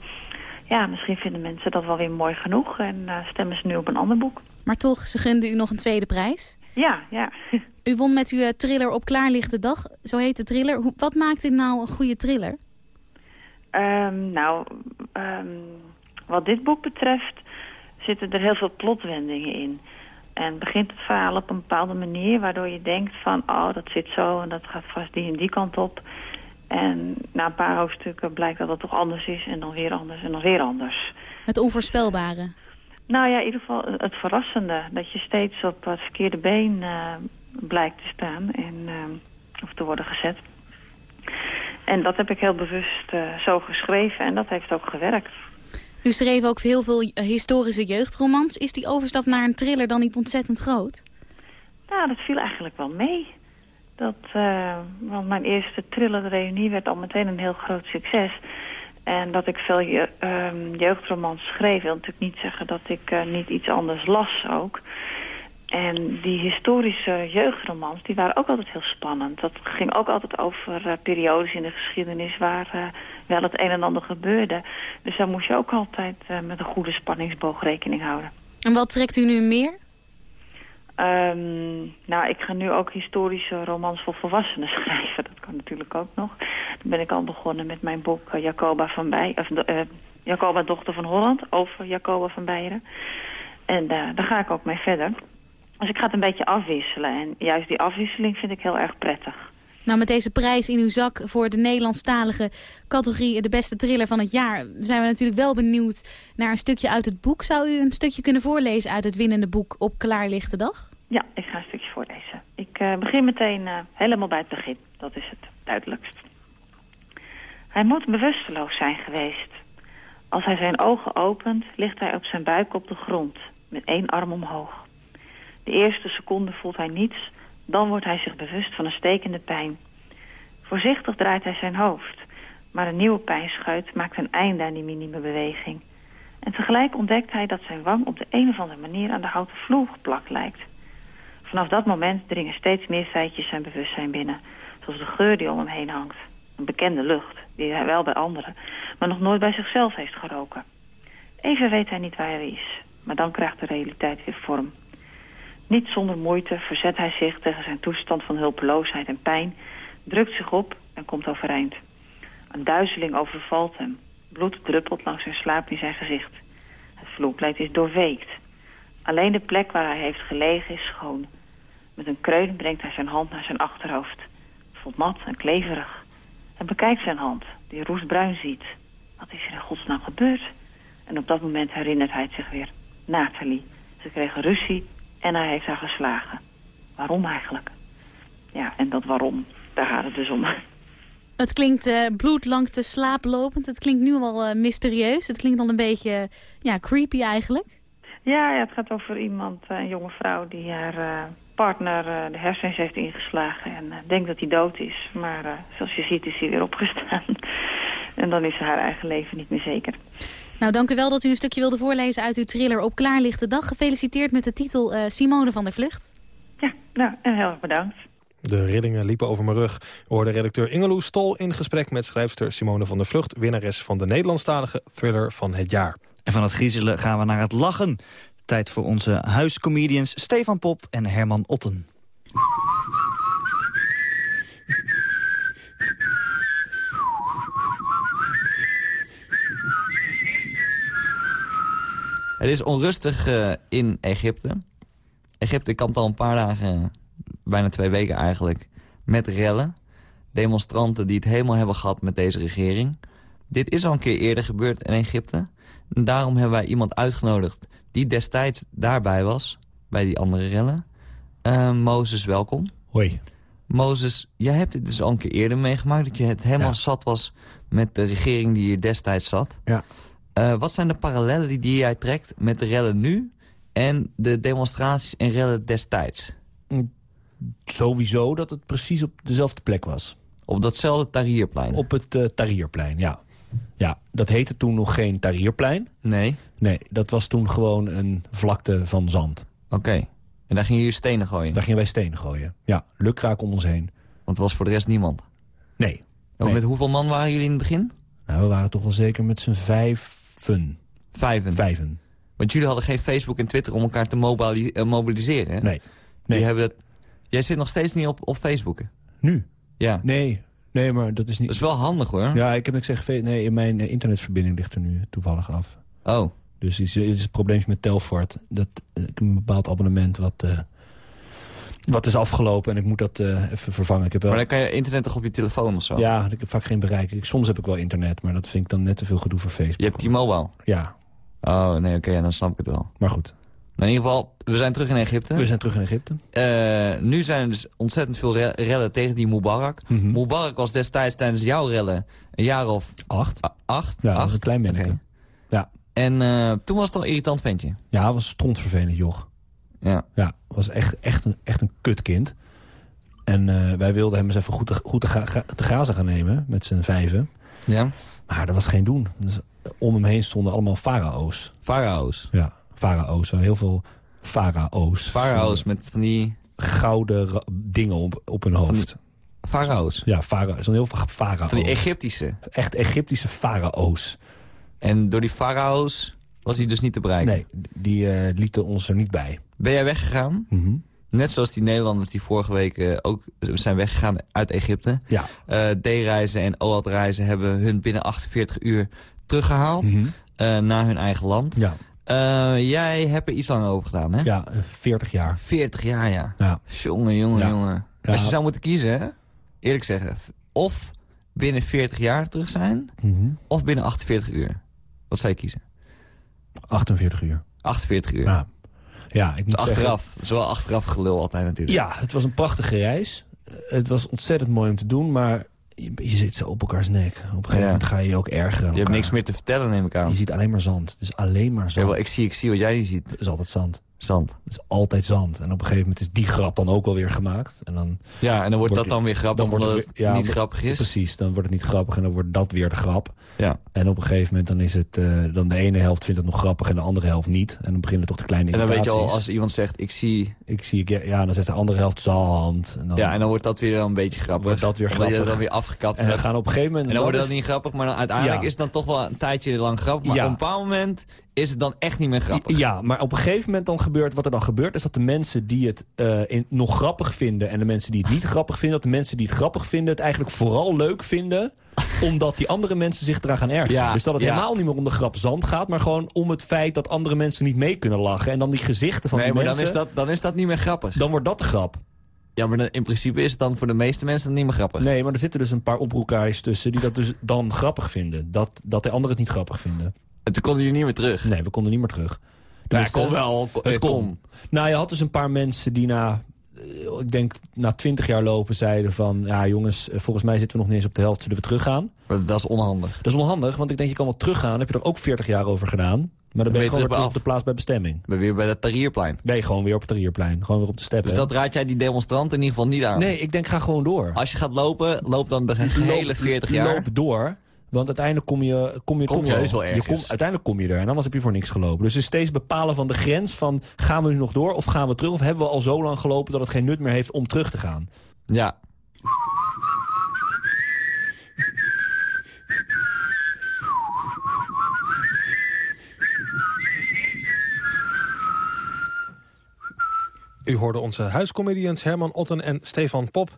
Ja, misschien vinden mensen dat wel weer mooi genoeg. En stemmen ze nu op een ander boek. Maar toch, ze gunden u nog een tweede prijs. Ja, ja. U won met uw eh, thriller Op klaarlichte dag. Zo heet de thriller. Wat maakt dit nou een goede thriller? Ehm, nou, ehm, wat dit boek betreft zitten er heel veel plotwendingen in. En begint het verhaal op een bepaalde manier waardoor je denkt van... oh, dat zit zo en dat gaat vast die en die kant op. En na een paar hoofdstukken blijkt dat het toch anders is en dan weer anders en dan weer anders. Het onvoorspelbare. Nou ja, in ieder geval het verrassende. Dat je steeds op het verkeerde been eh, blijkt te staan en, eh, of te worden gezet. En dat heb ik heel bewust eh, zo geschreven en dat heeft ook gewerkt. U schreef ook heel veel historische jeugdromans. Is die overstap naar een thriller dan niet ontzettend groot? Nou, dat viel eigenlijk wel mee. Dat, want mijn eerste thriller, De Reunie, werd al meteen een heel groot succes. En dat ik veel ehm, jeugdromans schreef, wil natuurlijk niet zeggen dat ik eh, niet iets anders las ook. En die historische jeugdromans, die waren ook altijd heel spannend. Dat ging ook altijd over eh, periodes in de geschiedenis waar eh, wel het een en ander gebeurde. Dus daar moest je ook altijd met een goede spanningsboog rekening houden. En wat trekt u nu meer? Ehm, nou, ik ga nu ook historische romans voor volwassenen schrijven. Dat kan natuurlijk ook nog. Dan ben ik al begonnen met mijn boek eh, Jacoba van Bij, of eh, Jacoba dochter van Holland over Jacoba van Beieren. En uh, daar ga ik ook mee verder. Dus ik ga het een beetje afwisselen. En juist die afwisseling vind ik heel erg prettig. Nou, met deze prijs in uw zak voor de Nederlandstalige categorie de beste thriller van het jaar... zijn we natuurlijk wel benieuwd naar een stukje uit het boek. Zou u een stukje kunnen voorlezen uit het winnende boek Op Klaarlichte Dag? Ja, ik ga een stukje voorlezen. Ik uh, begin meteen uh, helemaal bij het begin. Dat is het duidelijkst. Hij moet bewusteloos zijn geweest. Als hij zijn ogen opent, ligt hij op zijn buik op de grond, met één arm omhoog. De eerste seconde voelt hij niets, dan wordt hij zich bewust van een stekende pijn. Voorzichtig draait hij zijn hoofd, maar een nieuwe pijnscheut maakt een einde aan die minieme beweging. En tegelijk ontdekt hij dat zijn wang op de een of andere manier aan de houten vloer geplakt lijkt. Vanaf dat moment dringen steeds meer feitjes zijn bewustzijn binnen, zoals de geur die om hem heen hangt. Een bekende lucht, die hij wel bij anderen, maar nog nooit bij zichzelf heeft geroken. Even weet hij niet waar hij is, maar dan krijgt de realiteit weer vorm. Niet zonder moeite verzet hij zich tegen zijn toestand van hulpeloosheid en pijn, drukt zich op en komt overeind. Een duizeling overvalt hem. Bloed druppelt langs zijn slaap in zijn gezicht. Het vloerkleed is doorweekt. Alleen de plek waar hij heeft gelegen is schoon. Met een kreun brengt hij zijn hand naar zijn achterhoofd. Voelt mat en kleverig. Hij bekijkt zijn hand, die roestbruin ziet. Wat is er in godsnaam gebeurd? En op dat moment herinnert hij zich weer. Nathalie. Ze kregen ruzie en hij heeft haar geslagen. Waarom eigenlijk? Ja, en dat waarom, daar gaat het dus om. Het klinkt uh, bloed langs de slaap lopend. Het klinkt nu al uh, mysterieus. Het klinkt al een beetje ja, creepy eigenlijk. Ja, ja, het gaat over iemand, uh, een jonge vrouw... die haar partner de hersens heeft ingeslagen en denkt dat hij dood is. Maar zoals je ziet is hij weer opgestaan. en dan is haar eigen leven niet meer zeker. Nou, dank u wel dat u een stukje wilde voorlezen uit uw thriller Op Klaarlichte Dag. Gefeliciteerd met de titel uh, Simone van der Vlucht. Ja, nou, en heel erg bedankt. De rillingen liepen over mijn rug. We hoorden redacteur Ingeloes Stol in gesprek met schrijfster Simone van der Vlucht... winnares van de Nederlandstalige thriller van het jaar. En van het griezelen gaan we naar het lachen. Tijd voor onze huiscomedians Stefan Pop en Herman Otten. Het is onrustig uh, in Egypte. Egypte kampt al een paar dagen, bijna twee weken eigenlijk, met rellen. Demonstranten die het helemaal hebben gehad met deze regering. Dit is al een keer eerder gebeurd in Egypte. En daarom hebben wij iemand uitgenodigd die destijds daarbij was, bij die andere rellen. Uh, Mozes, welkom. Hoi. Mozes, jij hebt dit dus al een keer eerder meegemaakt... dat je het helemaal ja. zat was met de regering die hier destijds zat. Ja. Uh, wat zijn de parallellen die, die jij trekt met de rellen nu... en de demonstraties en rellen destijds? Sowieso dat het precies op dezelfde plek was. Op datzelfde Tahrirplein? Op het uh, Tahrirplein, ja. Ja, dat heette toen nog geen Tahrirplein. Nee? Nee, dat was toen gewoon een vlakte van zand. Oké. Okay. En daar gingen jullie stenen gooien? Daar gingen wij stenen gooien, ja. Lukraak om ons heen. Want er was voor de rest niemand? Nee. nee. Met hoeveel man waren jullie in het begin? Nou, we waren toch wel zeker met z'n vijven. Vijven? Vijven. Want jullie hadden geen Facebook en Twitter om elkaar te uh, mobiliseren, hè? Nee. nee. Hebben dat... Jij zit nog steeds niet op, op Facebook, hè? Nu? Ja. Nee, Nee, maar dat is niet... Dat is wel handig, hoor. Ja, ik heb niks gezegd. Nee, mijn internetverbinding ligt er nu toevallig af. Oh. Dus het is, is een probleem met Telfort. Dat ik een bepaald abonnement wat, uh, wat is afgelopen en ik moet dat uh, even vervangen. Ik heb wel... Maar dan kan je internet toch op je telefoon of zo? Ja, ik heb vaak geen bereik. Ik, soms heb ik wel internet, maar dat vind ik dan net te veel gedoe voor Facebook. Je hebt T-Mobile? Ja. Oh, nee, oké, okay, ja, dan snap ik het wel. Maar goed. Maar in ieder geval, we zijn terug in Egypte. We zijn terug in Egypte. Uh, nu zijn er dus ontzettend veel re rellen tegen die Mubarak. Mm -hmm. Mubarak was destijds tijdens jouw rellen een jaar of... Acht. acht? Ja, acht? een klein mannetje. Okay. Ja. En uh, toen was het al een irritant ventje? Ja, was strontvervelend joch. Ja. Ja, was echt, echt, een, echt een kutkind. En uh, wij wilden hem eens even goed te, goed te, ga, te grazen gaan nemen met zijn vijven. Ja. Maar dat was geen doen. Dus om hem heen stonden allemaal farao's. Farao's? Ja, farao's. Heel veel farao's. Farao's met van die... Gouden dingen op, op hun hoofd. Farao's? Ja, farao's. heel veel farao's. Van die Egyptische? Echt Egyptische farao's. En door die farao's was hij dus niet te bereiken? Nee, die uh, lieten ons er niet bij. Ben jij weggegaan? Mhm. Net zoals die Nederlanders die vorige week eh, ook zijn weggegaan uit Egypte. Ja. Eh, D-reizen en OAT-reizen hebben hun binnen 48 uur teruggehaald. Eh, naar hun eigen land. Ja. Jij hebt er iets langer over gedaan, hè? Ja, eh, 40 jaar. 40 jaar, ja. Ja. Jongen, jongen, Ja. jongen. Ja. Als je zou moeten kiezen, hè? Eerlijk zeggen. Of binnen 40 jaar terug zijn, Mhm. of binnen 48 uur. Wat zou je kiezen? 48 uur. 48 uur. Ja. Ja, ik moet Dus zeggen... achteraf. Zowel achteraf gelul altijd natuurlijk. Ja, het was een prachtige reis. Het was ontzettend mooi om te doen, maar je, je zit zo op elkaars nek. Op een gegeven Ja. moment ga je je ook ergeren Je hebt niks meer te vertellen, neem ik aan. Je ziet alleen maar zand. Het is alleen maar zand. Ja, wel, ik, zie, ik zie wat jij niet ziet. Het is altijd zand. Zand. Het is altijd zand. En op een gegeven moment is die grap dan ook wel weer gemaakt. En dan Ja, en dan wordt dat dan weer grappig, wordt omdat het weer- ja, niet grappig is. Precies, dan wordt het niet grappig en dan wordt dat weer de grap. Ja. En op een gegeven moment dan is het... eh, dan de ene helft vindt het nog grappig en de andere helft niet. En dan beginnen toch de kleine En dan weet je al, als iemand zegt, ik zie... Ik zie, ja, ja, dan zegt de andere helft zand. En dan Ja, en dan wordt dat weer dan een beetje grappig. wordt dat weer grappig. dan weer afgekapt En dan hebt. gaan op een gegeven moment... En dan wordt dat is- niet grappig, maar dan uiteindelijk Ja. is het dan toch wel een tijdje lang grappig. Maar op een bepaald moment is het dan echt niet meer grappig. Ja, maar op een gegeven moment dan gebeurt wat er dan gebeurt... is dat de mensen die het eh, in, nog grappig vinden... en de mensen die het niet grappig vinden... dat de mensen die het grappig vinden het eigenlijk vooral leuk vinden... omdat die andere mensen zich eraan gaan ergeren. Ja, dus dat het ja. helemaal niet meer om de grap zand gaat... maar gewoon om het feit dat andere mensen niet mee kunnen lachen. En dan die gezichten van nee, die maar mensen... dan is, dat, dan is dat niet meer grappig. dan wordt dat de grap. Ja, maar in principe is het dan voor de meeste mensen niet meer grappig. Nee, maar er zitten dus een paar oproerkaars tussen... die dat dus dan grappig vinden. Dat, dat de anderen het niet grappig vinden. En toen konden jullie niet meer terug. Nee, we konden niet meer terug. Nou, Tenminste, kon wel. Het eh, kon. kon. Nou, je had dus een paar mensen die na, eh, ik denk na twintig jaar lopen zeiden van... ja jongens, eh, volgens mij zitten we nog niet eens op de helft, zullen we teruggaan? Maar dat is onhandig. Dat is onhandig, want ik denk je kan wel teruggaan. Heb je er ook 40 jaar over gedaan. Maar dan ben je ben je gewoon weer op de plaats bij bestemming. Ben weer bij het Tarierplein. Je gewoon weer op het Tarierplein. Gewoon weer op de steppen. Dus dat raad jij die demonstranten in ieder geval niet aan. Nee, ik denk ga gewoon door. Als je gaat lopen, loop dan de Loop- 40 jaar. Loop door. Want uiteindelijk kom je, kom je Kom toch je wel uiteindelijk kom je er. En anders heb je voor niks gelopen. Dus het is steeds bepalen van de grens van... gaan we nu nog door of gaan we terug? Of hebben we al zo lang gelopen dat het geen nut meer heeft om terug te gaan? Ja. U hoorde onze huiscomedians Herman Otten en Stefan Pop.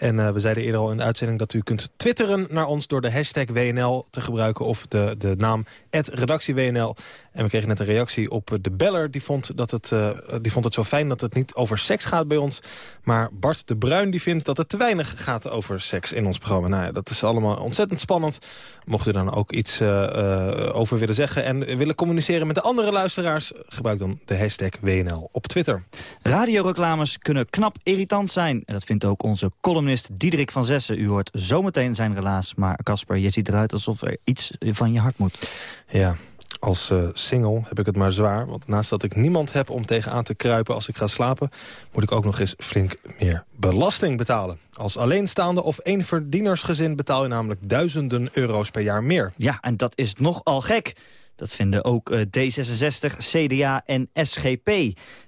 En eh, we zeiden eerder al in de uitzending dat u kunt twitteren naar ons... door de hashtag WNL te gebruiken of de, de naam redactieWNL. En we kregen net een reactie op de beller. Die vond, dat het, eh, die vond het zo fijn dat het niet over seks gaat bij ons. Maar Bart de Bruin die vindt dat het te weinig gaat over seks in ons programma. Nou ja, dat is allemaal ontzettend spannend. Mocht u dan ook iets eh, eh, over willen zeggen... en willen communiceren met de andere luisteraars... gebruik dan de hashtag WNL op Twitter. Radioreclames kunnen knap irritant zijn. En dat vindt ook onze columnist Diederik van Zessen. U hoort zometeen zijn relaas. Maar Casper, je ziet eruit alsof er iets van je hart moet. Ja, als eh, single heb ik het maar zwaar. Want naast dat ik niemand heb om tegenaan te kruipen als ik ga slapen... moet ik ook nog eens flink meer belasting betalen. Als alleenstaande of eenverdienersgezin betaal je namelijk duizenden euro's per jaar meer. Ja, en dat is nogal gek. Dat vinden ook eh, D66, CDA en SGP.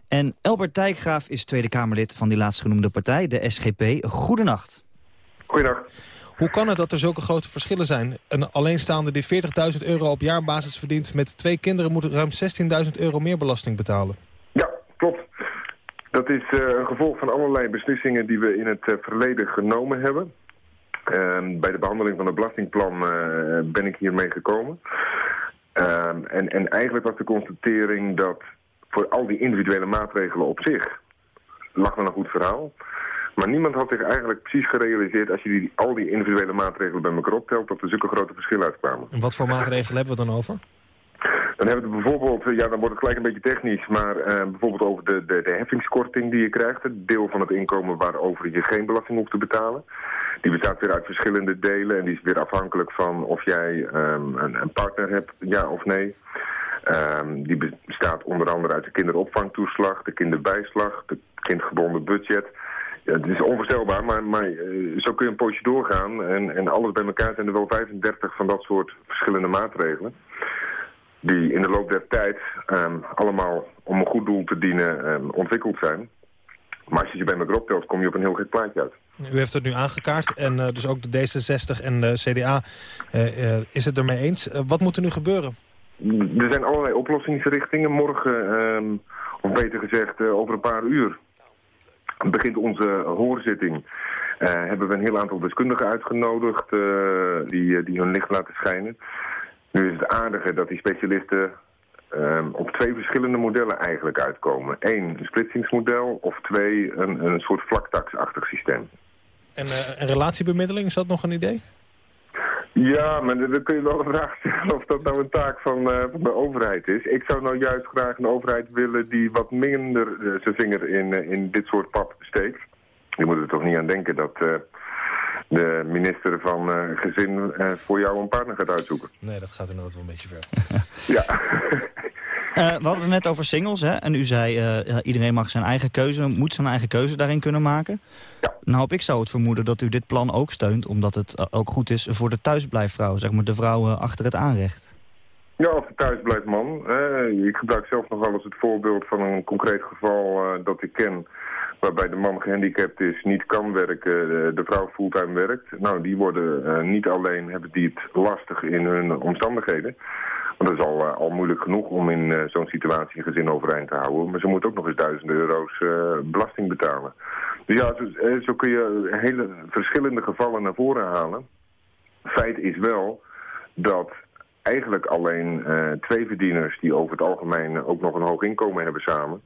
En Elbert Dijkgraaf is Tweede Kamerlid van die laatstgenoemde partij, de SGP. Goedenacht. Goedendag. Hoe kan het dat er zulke grote verschillen zijn? Een alleenstaande die 40.000 euro op jaarbasis verdient... met twee kinderen moet ruim 16.000 euro meer belasting betalen. Ja, klopt. Dat is eh, een gevolg van allerlei beslissingen die we in het eh, verleden genomen hebben. Ehm, bij de behandeling van het belastingplan eh, ben ik hiermee gekomen. Ehm, en, en eigenlijk was de constatering dat voor al die individuele maatregelen op zich lag wel een goed verhaal. Maar niemand had zich eigenlijk precies gerealiseerd als je die, al die individuele maatregelen bij elkaar optelt, dat er zulke grote verschillen uitkwamen. En wat voor maatregelen hebben we dan over? Dan hebben we het bijvoorbeeld, eh, ja dan wordt het gelijk een beetje technisch, maar eh, bijvoorbeeld over de, de, de heffingskorting die je krijgt. Het deel van het inkomen waarover je geen belasting hoeft te betalen. Die bestaat weer uit verschillende delen en die is weer afhankelijk van of jij ehm, een, een partner hebt, ja of nee. Ehm, die bestaat onder andere uit de kinderopvangtoeslag, de kinderbijslag, de kindgebonden budget. Ja, het is onvoorstelbaar, maar, maar eh, zo kun je een poosje doorgaan. En, en alles bij elkaar zijn er wel 35 van dat soort verschillende maatregelen. Die in de loop der tijd ehm, allemaal om een goed doel te dienen ehm, ontwikkeld zijn. Maar als je ze bij elkaar optelt, kom je op een heel gek plaatje uit. U heeft het nu aangekaart en eh, dus ook de D66 en de CDA eh, is het ermee eens. Wat moet er nu gebeuren? er zijn allerlei oplossingsrichtingen. Morgen, ehm, of beter gezegd over een paar uur, begint onze hoorzitting. Eh, hebben we een heel aantal deskundigen uitgenodigd eh, die, die hun licht laten schijnen. Nu is het aardige dat die specialisten ehm, op twee verschillende modellen eigenlijk uitkomen. Eén, een splitsingsmodel of twee, een, een soort vlaktaxachtig systeem. En eh, een relatiebemiddeling, is dat nog een idee? Ja, maar dan kun je wel de vraag stellen of dat nou een taak van, eh, van de overheid is. Ik zou nou juist graag een overheid willen die wat minder eh, zijn vinger in, eh, in dit soort pap steekt. Je moet er toch niet aan denken dat de minister van Gezin voor jou een partner gaat uitzoeken. Nee, dat gaat inderdaad wel een beetje ver. Ja. Eh, we hadden het net over singles, hè? En u zei, eh, iedereen mag zijn eigen keuze, moet zijn eigen keuze daarin kunnen maken. Ja. Nou, op ik zou het vermoeden dat u dit plan ook steunt, omdat het eh, ook goed is voor de thuisblijfvrouw, zeg maar de vrouw achter het aanrecht. Ja, of de thuisblijfman. Ik gebruik zelf nog wel eens het voorbeeld van een concreet geval dat ik ken. Waarbij de man gehandicapt is, niet kan werken, de vrouw fulltime werkt. Nou, die worden niet alleen, hebben die het lastig in hun omstandigheden. Het is al, eh, al moeilijk genoeg om in eh, zo'n situatie een gezin overeind te houden. Maar ze moeten ook nog eens duizenden euro's eh, belasting betalen. Dus ja, zo, eh, zo kun je hele verschillende gevallen naar voren halen. Feit is wel dat eigenlijk alleen eh, twee verdieners die over het algemeen ook nog een hoog inkomen hebben samen,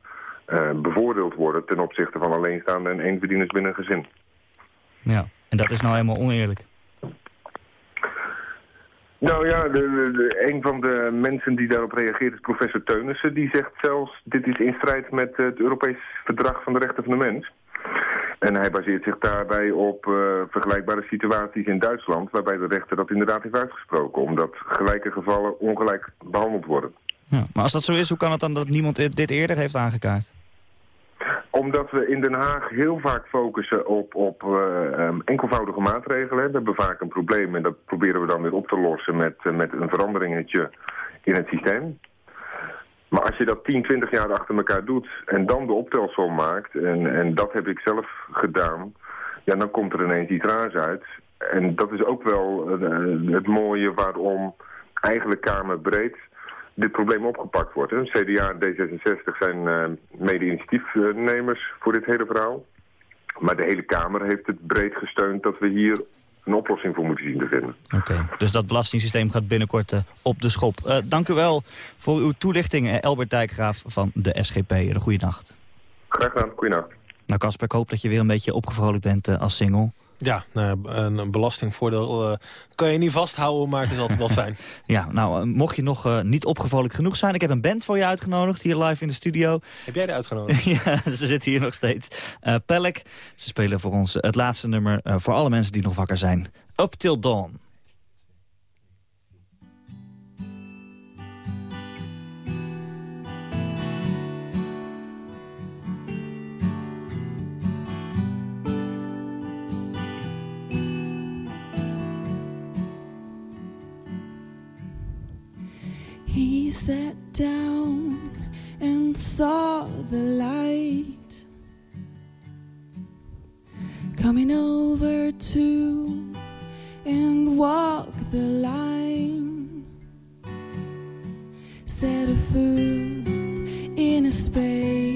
eh, bevoordeeld worden ten opzichte van alleenstaande en één verdieners binnen een gezin. Ja. En dat is nou helemaal oneerlijk. Nou ja, de, de- een van de mensen die daarop reageert is professor Teunissen. Die zegt zelfs, dit is in strijd met het Europees Verdrag van de Rechten van de Mens. En hij baseert zich daarbij op eh, vergelijkbare situaties in Duitsland... waarbij de rechter dat inderdaad heeft uitgesproken... omdat gelijke gevallen ongelijk behandeld worden. Ja. Maar als dat zo is, hoe kan het dan dat niemand dit eerder heeft aangekaart? Omdat we in Den Haag heel vaak focussen op, op ehm, enkelvoudige maatregelen. We hebben vaak een probleem en dat proberen we dan weer op te lossen met, eh, met een veranderingetje in het systeem. Maar als je dat 10, 20 jaar achter elkaar doet en dan de optelsom maakt, en, en dat heb ik zelf gedaan, ja, dan komt er ineens iets raars uit. En dat is ook wel eh, het mooie waarom eigenlijk kamerbreed dit probleem opgepakt wordt. Hè. CDA en D66 zijn eh, mede-initiatiefnemers voor dit hele verhaal. Maar de hele Kamer heeft het breed gesteund dat we hier een oplossing voor moeten zien te vinden. Oké. Dus dat belastingssysteem gaat binnenkort eh, op de schop. Eh, dank u wel voor uw toelichting, Elbert Dijkgraaf van de SGP. Een goede nacht. Graag gedaan, goeienacht. Nou Casper, ik hoop dat je weer een beetje opgevrolijkt bent als single. Ja, nou, een, belastingvoordeel eh, kan je niet vasthouden, maar het is altijd wel fijn. Ja, nou, eh, mocht je nog eh, niet opgevrolijkt genoeg zijn... ik heb een band voor je uitgenodigd hier live in de studio. Heb jij die uitgenodigd? ja, ze zitten hier nog steeds. Eh Pelk, ze spelen voor ons het laatste nummer... voor alle mensen die nog wakker zijn. Up Till Dawn. Sat down and saw the light coming over to and walk the line. Set a foot in a space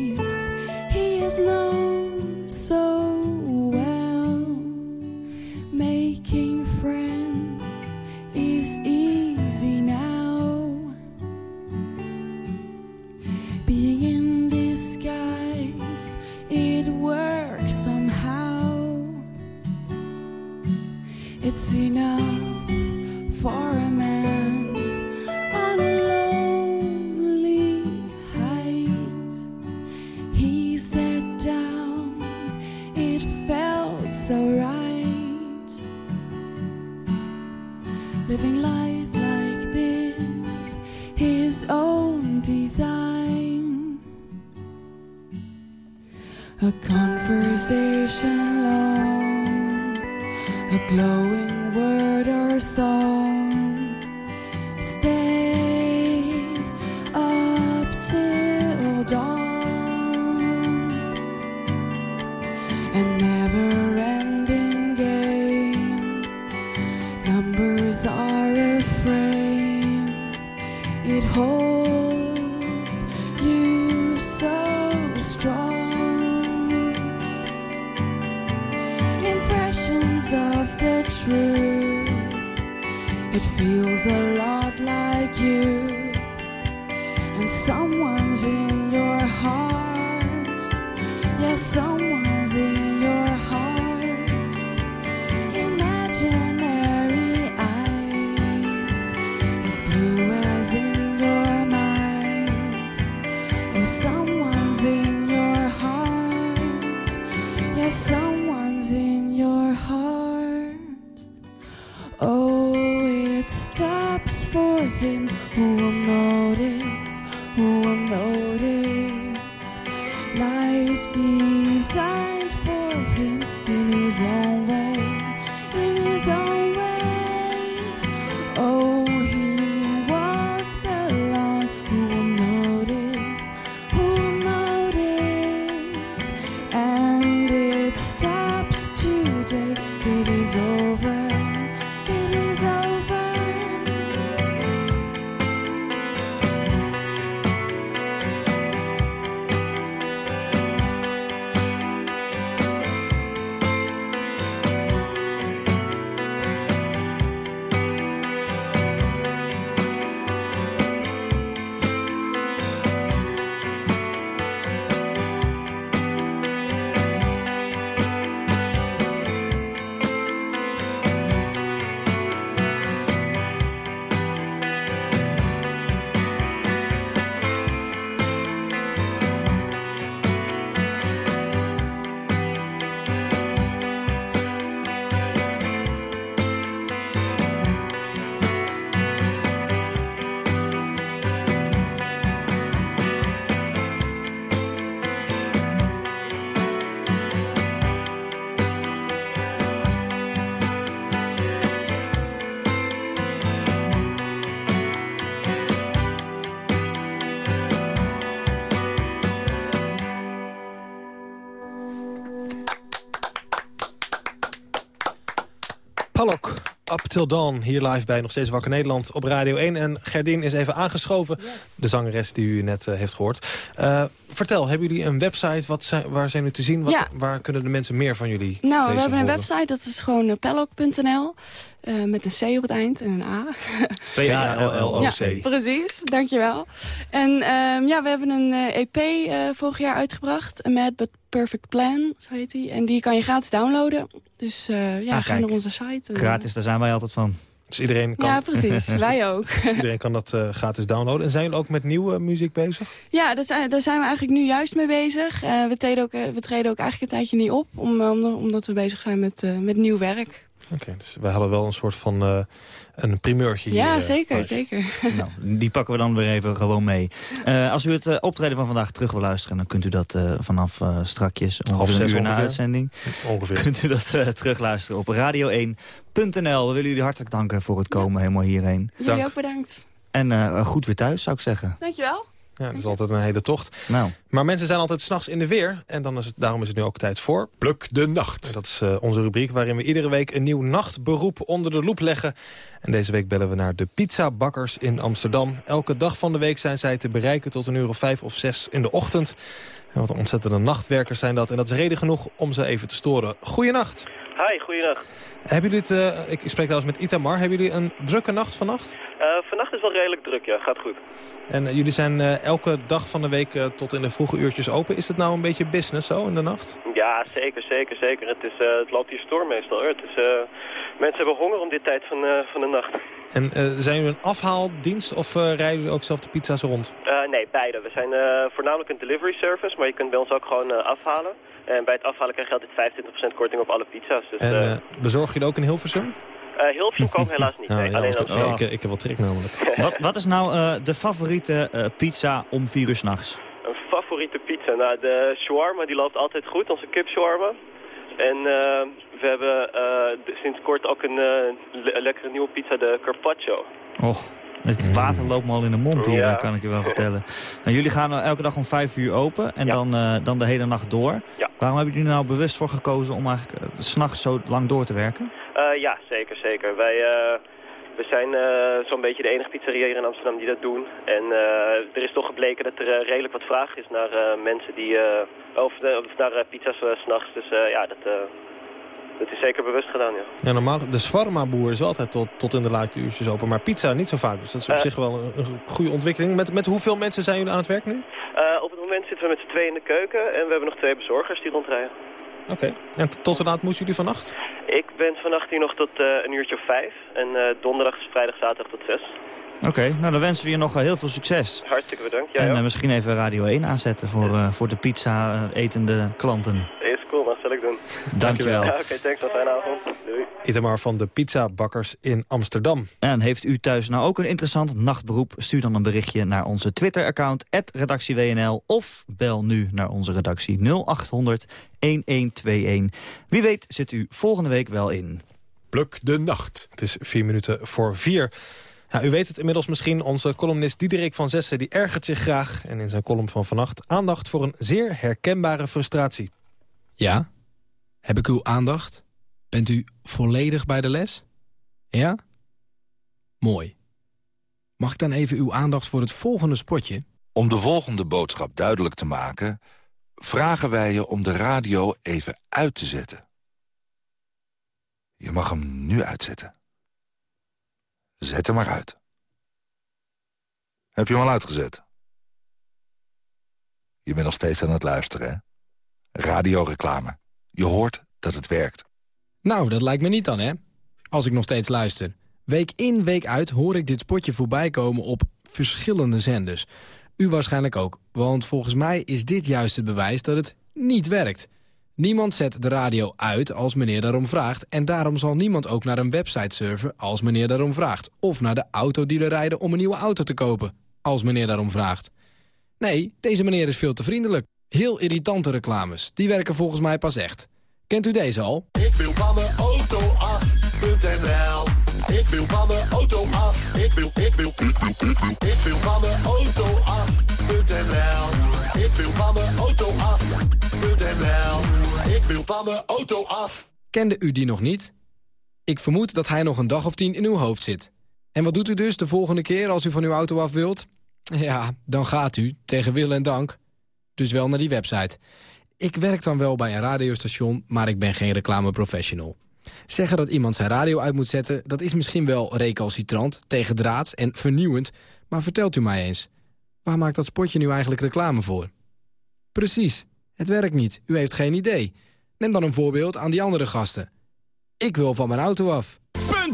your heart. Oh, it stops for him who will notice, who will notice. Life designed Till Dawn, hier live bij Nog Steeds Wakker Nederland op Radio 1. En Gerdien is even aangeschoven, de zangeres die u net eh, heeft gehoord. Eh, vertel, hebben jullie een website? Wat zijn, waar zijn jullie te zien? Wat, Ja. Waar kunnen de mensen meer van jullie Nou, we hebben een website, dat is gewoon uh, pellok.nl. eh, met een C op het eind en een A. P-A-L-L-O-C. Ja, precies, dankjewel. En ehm, ja, we hebben een eh, EP eh, vorig jaar uitgebracht. A Mad But Perfect Plan, zo heet die. En die kan je gratis downloaden. Dus eh, ja, Ah, ga kijk. naar onze site. en, Gratis, daar zijn wij altijd van. Dus iedereen kan, Ja, precies. Wij ook. iedereen kan dat eh, gratis downloaden. En zijn jullie ook met nieuwe muziek bezig? Ja, dat zijn, daar zijn we eigenlijk nu juist mee bezig. Eh, we, treden ook, we treden ook eigenlijk een tijdje niet op. Om, om- omdat we bezig zijn met, eh, met nieuw werk. Oké, dus wij hadden wel een soort van eh, een primeurtje hier. ja, eh, zeker, zeker. Nou, die pakken we dan weer even gewoon mee. Eh, als u het optreden van vandaag terug wil luisteren... dan kunt u dat eh, vanaf eh, strakjes, Half ongeveer een zes uur na uitzending... Ongeveer. kunt u dat eh, terugluisteren op radio1.nl. We willen jullie hartelijk danken voor het komen helemaal hierheen. Jullie ook bedankt. En eh, goed weer thuis, zou ik zeggen. Dankjewel. Ja, dat is altijd een hele tocht. Nou. Maar mensen zijn altijd s'nachts in de weer. En dan is het, daarom is het nu ook tijd voor... Pluk de nacht. Dat is eh, onze rubriek waarin we iedere week een nieuw nachtberoep onder de loep leggen. En deze week bellen we naar de pizzabakkers in Amsterdam. Elke dag van de week zijn zij te bereiken tot een uur of vijf of zes in de ochtend. En wat ontzettende nachtwerkers zijn dat. En dat is reden genoeg om ze even te storen. Goeienacht. Hi, goeiedag. Hebben jullie het, eh, ik spreek trouwens met Itamar. Hebben jullie een drukke nacht vannacht? Eh vannacht is wel redelijk druk, ja. Gaat goed. En eh, jullie zijn elke dag van de week tot in de vroege uurtjes open. Is het nou een beetje business zo in de nacht? Ja, zeker, zeker, zeker. Het, is, het loopt hier storm meestal, hoor. Het is, mensen hebben honger om dit tijd van, van de nacht. En zijn jullie een afhaaldienst of rijden jullie ook zelf de pizza's rond? Nee, beide. We zijn voornamelijk een delivery service, maar je kunt bij ons ook gewoon afhalen. En bij het afhalen krijg je altijd 25% korting op alle pizza's. Dus, En eh eh, bezorgen jullie ook in Hilversum? eh, Hilversum komt helaas niet. Nee, ja, alleen want- Amsterdam. ik, ik heb wel trek namelijk. wat, wat is nou eh, de favoriete eh, pizza om vier uur s'nachts? Een favoriete pizza? Nou, de shawarma die loopt altijd goed, onze kip shawarma. En we hebben eh, sinds kort ook een eh, le- lekkere nieuwe pizza, de carpaccio. Och, het water loopt me al in de mond hier, Ja. eh, kan ik je wel vertellen. Nou, jullie gaan eh, elke dag om vijf uur open en dan, eh, dan de hele nacht door. Ja. Waarom hebben jullie nou bewust voor gekozen om eigenlijk s s'nachts zo lang door te werken? Ja, zeker, zeker. Wij, we zijn zo'n beetje de enige pizzeria hier in Amsterdam die dat doen. En er is toch gebleken dat er redelijk wat vraag is naar mensen die... of, naar pizza's s s'nachts. Dus ja, dat, dat is zeker bewust gedaan, ja. Ja, normaal, de shawarma-boer is altijd tot, tot in de late uurtjes open, maar pizza niet zo vaak. Dus dat is op Eh. zich wel een, een goede ontwikkeling. Met, met hoeveel mensen zijn jullie aan het werk nu? Eh, op het moment zitten we met z'n tweeën in de keuken en we hebben nog twee bezorgers die rondrijden. Oké. En tot hoe laat moesten jullie vannacht? Ik ben vannacht hier nog tot eh, een uurtje of vijf. En eh, donderdag, vrijdag, zaterdag tot zes. Oké, nou dan wensen we je nog heel veel succes. Hartstikke bedankt. Jij en ook. misschien even Radio 1 aanzetten voor, eh, voor de pizza eh, etende klanten. Is cool, dat zal ik doen. Dankjewel. Ja, Oké, thanks. Een fijne avond. Doei. Itamar van de pizzabakkers in Amsterdam. En heeft u thuis nou ook een interessant nachtberoep? Stuur dan een berichtje naar onze Twitter-account, redactieWNL... of bel nu naar onze redactie 0800 1121. Wie weet zit u volgende week wel in. Pluk de nacht. Het is vier minuten voor vier. Nou, u weet het inmiddels misschien, onze columnist Diederik van Zessen... die ergert zich graag en in zijn column van vannacht... aandacht voor een zeer herkenbare frustratie. Ja? Heb ik uw aandacht? Bent u volledig bij de les? Ja? Mooi. Mag ik dan even uw aandacht voor het volgende spotje? Om de volgende boodschap duidelijk te maken... vragen wij je om de radio even uit te zetten. Je mag hem nu uitzetten. Zet hem maar uit. Heb je hem al uitgezet? Je bent nog steeds aan het luisteren, hè? Radioreclame. Je hoort dat het werkt. Nou, dat lijkt me niet dan, hè? Als ik nog steeds luister. Week in, week uit hoor ik dit spotje voorbij komen op verschillende zenders. U waarschijnlijk ook, want volgens mij is dit juist het bewijs dat het niet werkt. Niemand zet de radio uit als meneer daarom vraagt... en daarom zal niemand ook naar een website surfen als meneer daarom vraagt. Of naar de autodealer rijden om een nieuwe auto te kopen, als meneer daarom vraagt. Nee, deze meneer is veel te vriendelijk. Heel irritante reclames, die werken volgens mij pas echt. Kent u deze al? Ik wil van mijn auto af.nl Ik wil van mijn auto af. Ik wil, ik wil, ik wil, ik wil. Ik wil van mijn auto af.nl Ik wil van mijn auto af.nl Ik wil van mijn auto af. Kende u die nog niet? Ik vermoed dat hij nog een dag of tien in uw hoofd zit. En wat doet u dus de volgende keer als u van uw auto af wilt? Ja, dan gaat u, tegen wil en dank, dus wel naar die website. Ik werk dan wel bij een radiostation, maar ik ben geen reclameprofessional. Zeggen dat iemand zijn radio uit moet zetten... dat is misschien wel recalcitrant, tegendraads en vernieuwend... maar vertelt u mij eens, waar maakt dat spotje nu eigenlijk reclame voor? Precies, het werkt niet, u heeft geen idee. Neem dan een voorbeeld aan die andere gasten. Ik wil van mijn auto af.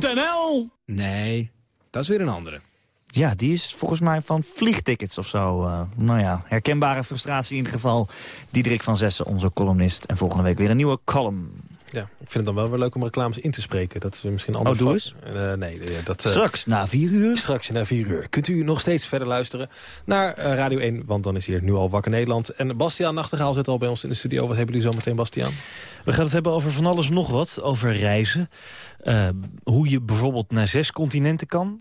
.nl Nee, dat is weer een andere. Ja, die is volgens mij van vliegtickets of zo. eh, nou ja, herkenbare frustratie in ieder geval. Diederik van Zessen, onze columnist. En volgende week weer een nieuwe column. Ja, ik vind het dan wel weer leuk om reclames in te spreken. Dat is misschien een ander Oh, doe vak. Eh, nee, eh, dat... Straks, na vier uur. Straks na vier uur. Kunt u nog steeds verder luisteren naar Radio 1, want dan is hier nu al Wakker Nederland. En Bastiaan Nachtegaal zit al bij ons in de studio. Wat hebben jullie zo meteen, Bastiaan? We gaan het hebben over van alles nog wat. Over reizen. Hoe je bijvoorbeeld naar zes continenten kan.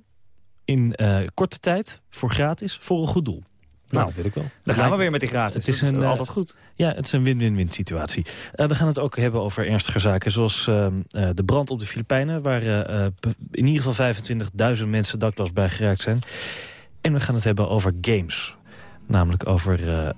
In eh, korte tijd. Voor gratis. Voor een goed doel. Nou, dat weet ik wel. Dan gaan we weer met die gratis. Het is een, eh, altijd goed. Ja, het is een win-win-win situatie. Eh, we gaan het ook hebben over ernstige zaken. Zoals eh, eh, de brand op de Filipijnen. Waar eh, eh, in ieder geval 25.000 mensen dakloos bij geraakt zijn. En we gaan het hebben over games. Namelijk over eh, eh,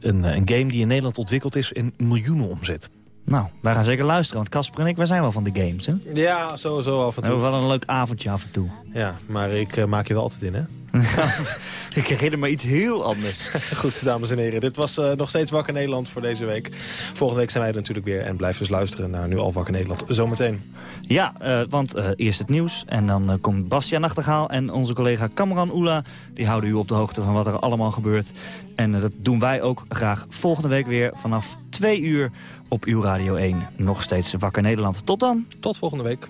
een, een game die in Nederland ontwikkeld is in miljoenen omzet. Nou, wij gaan zeker luisteren, want Casper en ik, wij zijn wel van de games, hè? Ja, sowieso af en We toe. hebben wel een leuk avondje af en toe. Ja, maar ik eh, maak je wel altijd in, hè? ik herinner me iets heel anders. Goed, dames en heren. Dit was eh, nog steeds Wakker Nederland voor deze week. Volgende week zijn wij er natuurlijk weer. En blijf dus luisteren naar Nu al Wakker Nederland. Zometeen. Ja, eh, want eh, eerst het nieuws en dan eh, komt Bastiaan Nachtegaal en onze collega Kamran Oela. Die houden u op de hoogte van wat er allemaal gebeurt. En dat doen wij ook graag volgende week weer vanaf 2 uur op uw Radio 1. Nog steeds Wakker Nederland. Tot dan. Tot volgende week.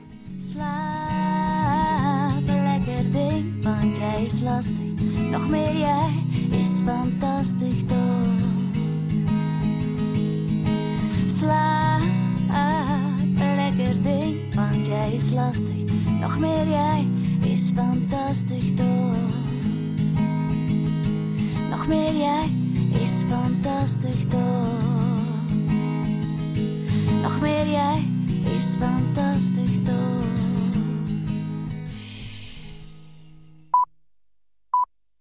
Lekker ding, want jij is lastig. Nog meer jij is fantastisch toch. Slaap lekker ding, want jij is lastig. Nog meer jij is fantastisch toch. Nog meer jij is fantastisch toch. Nog meer jij is fantastisch toch.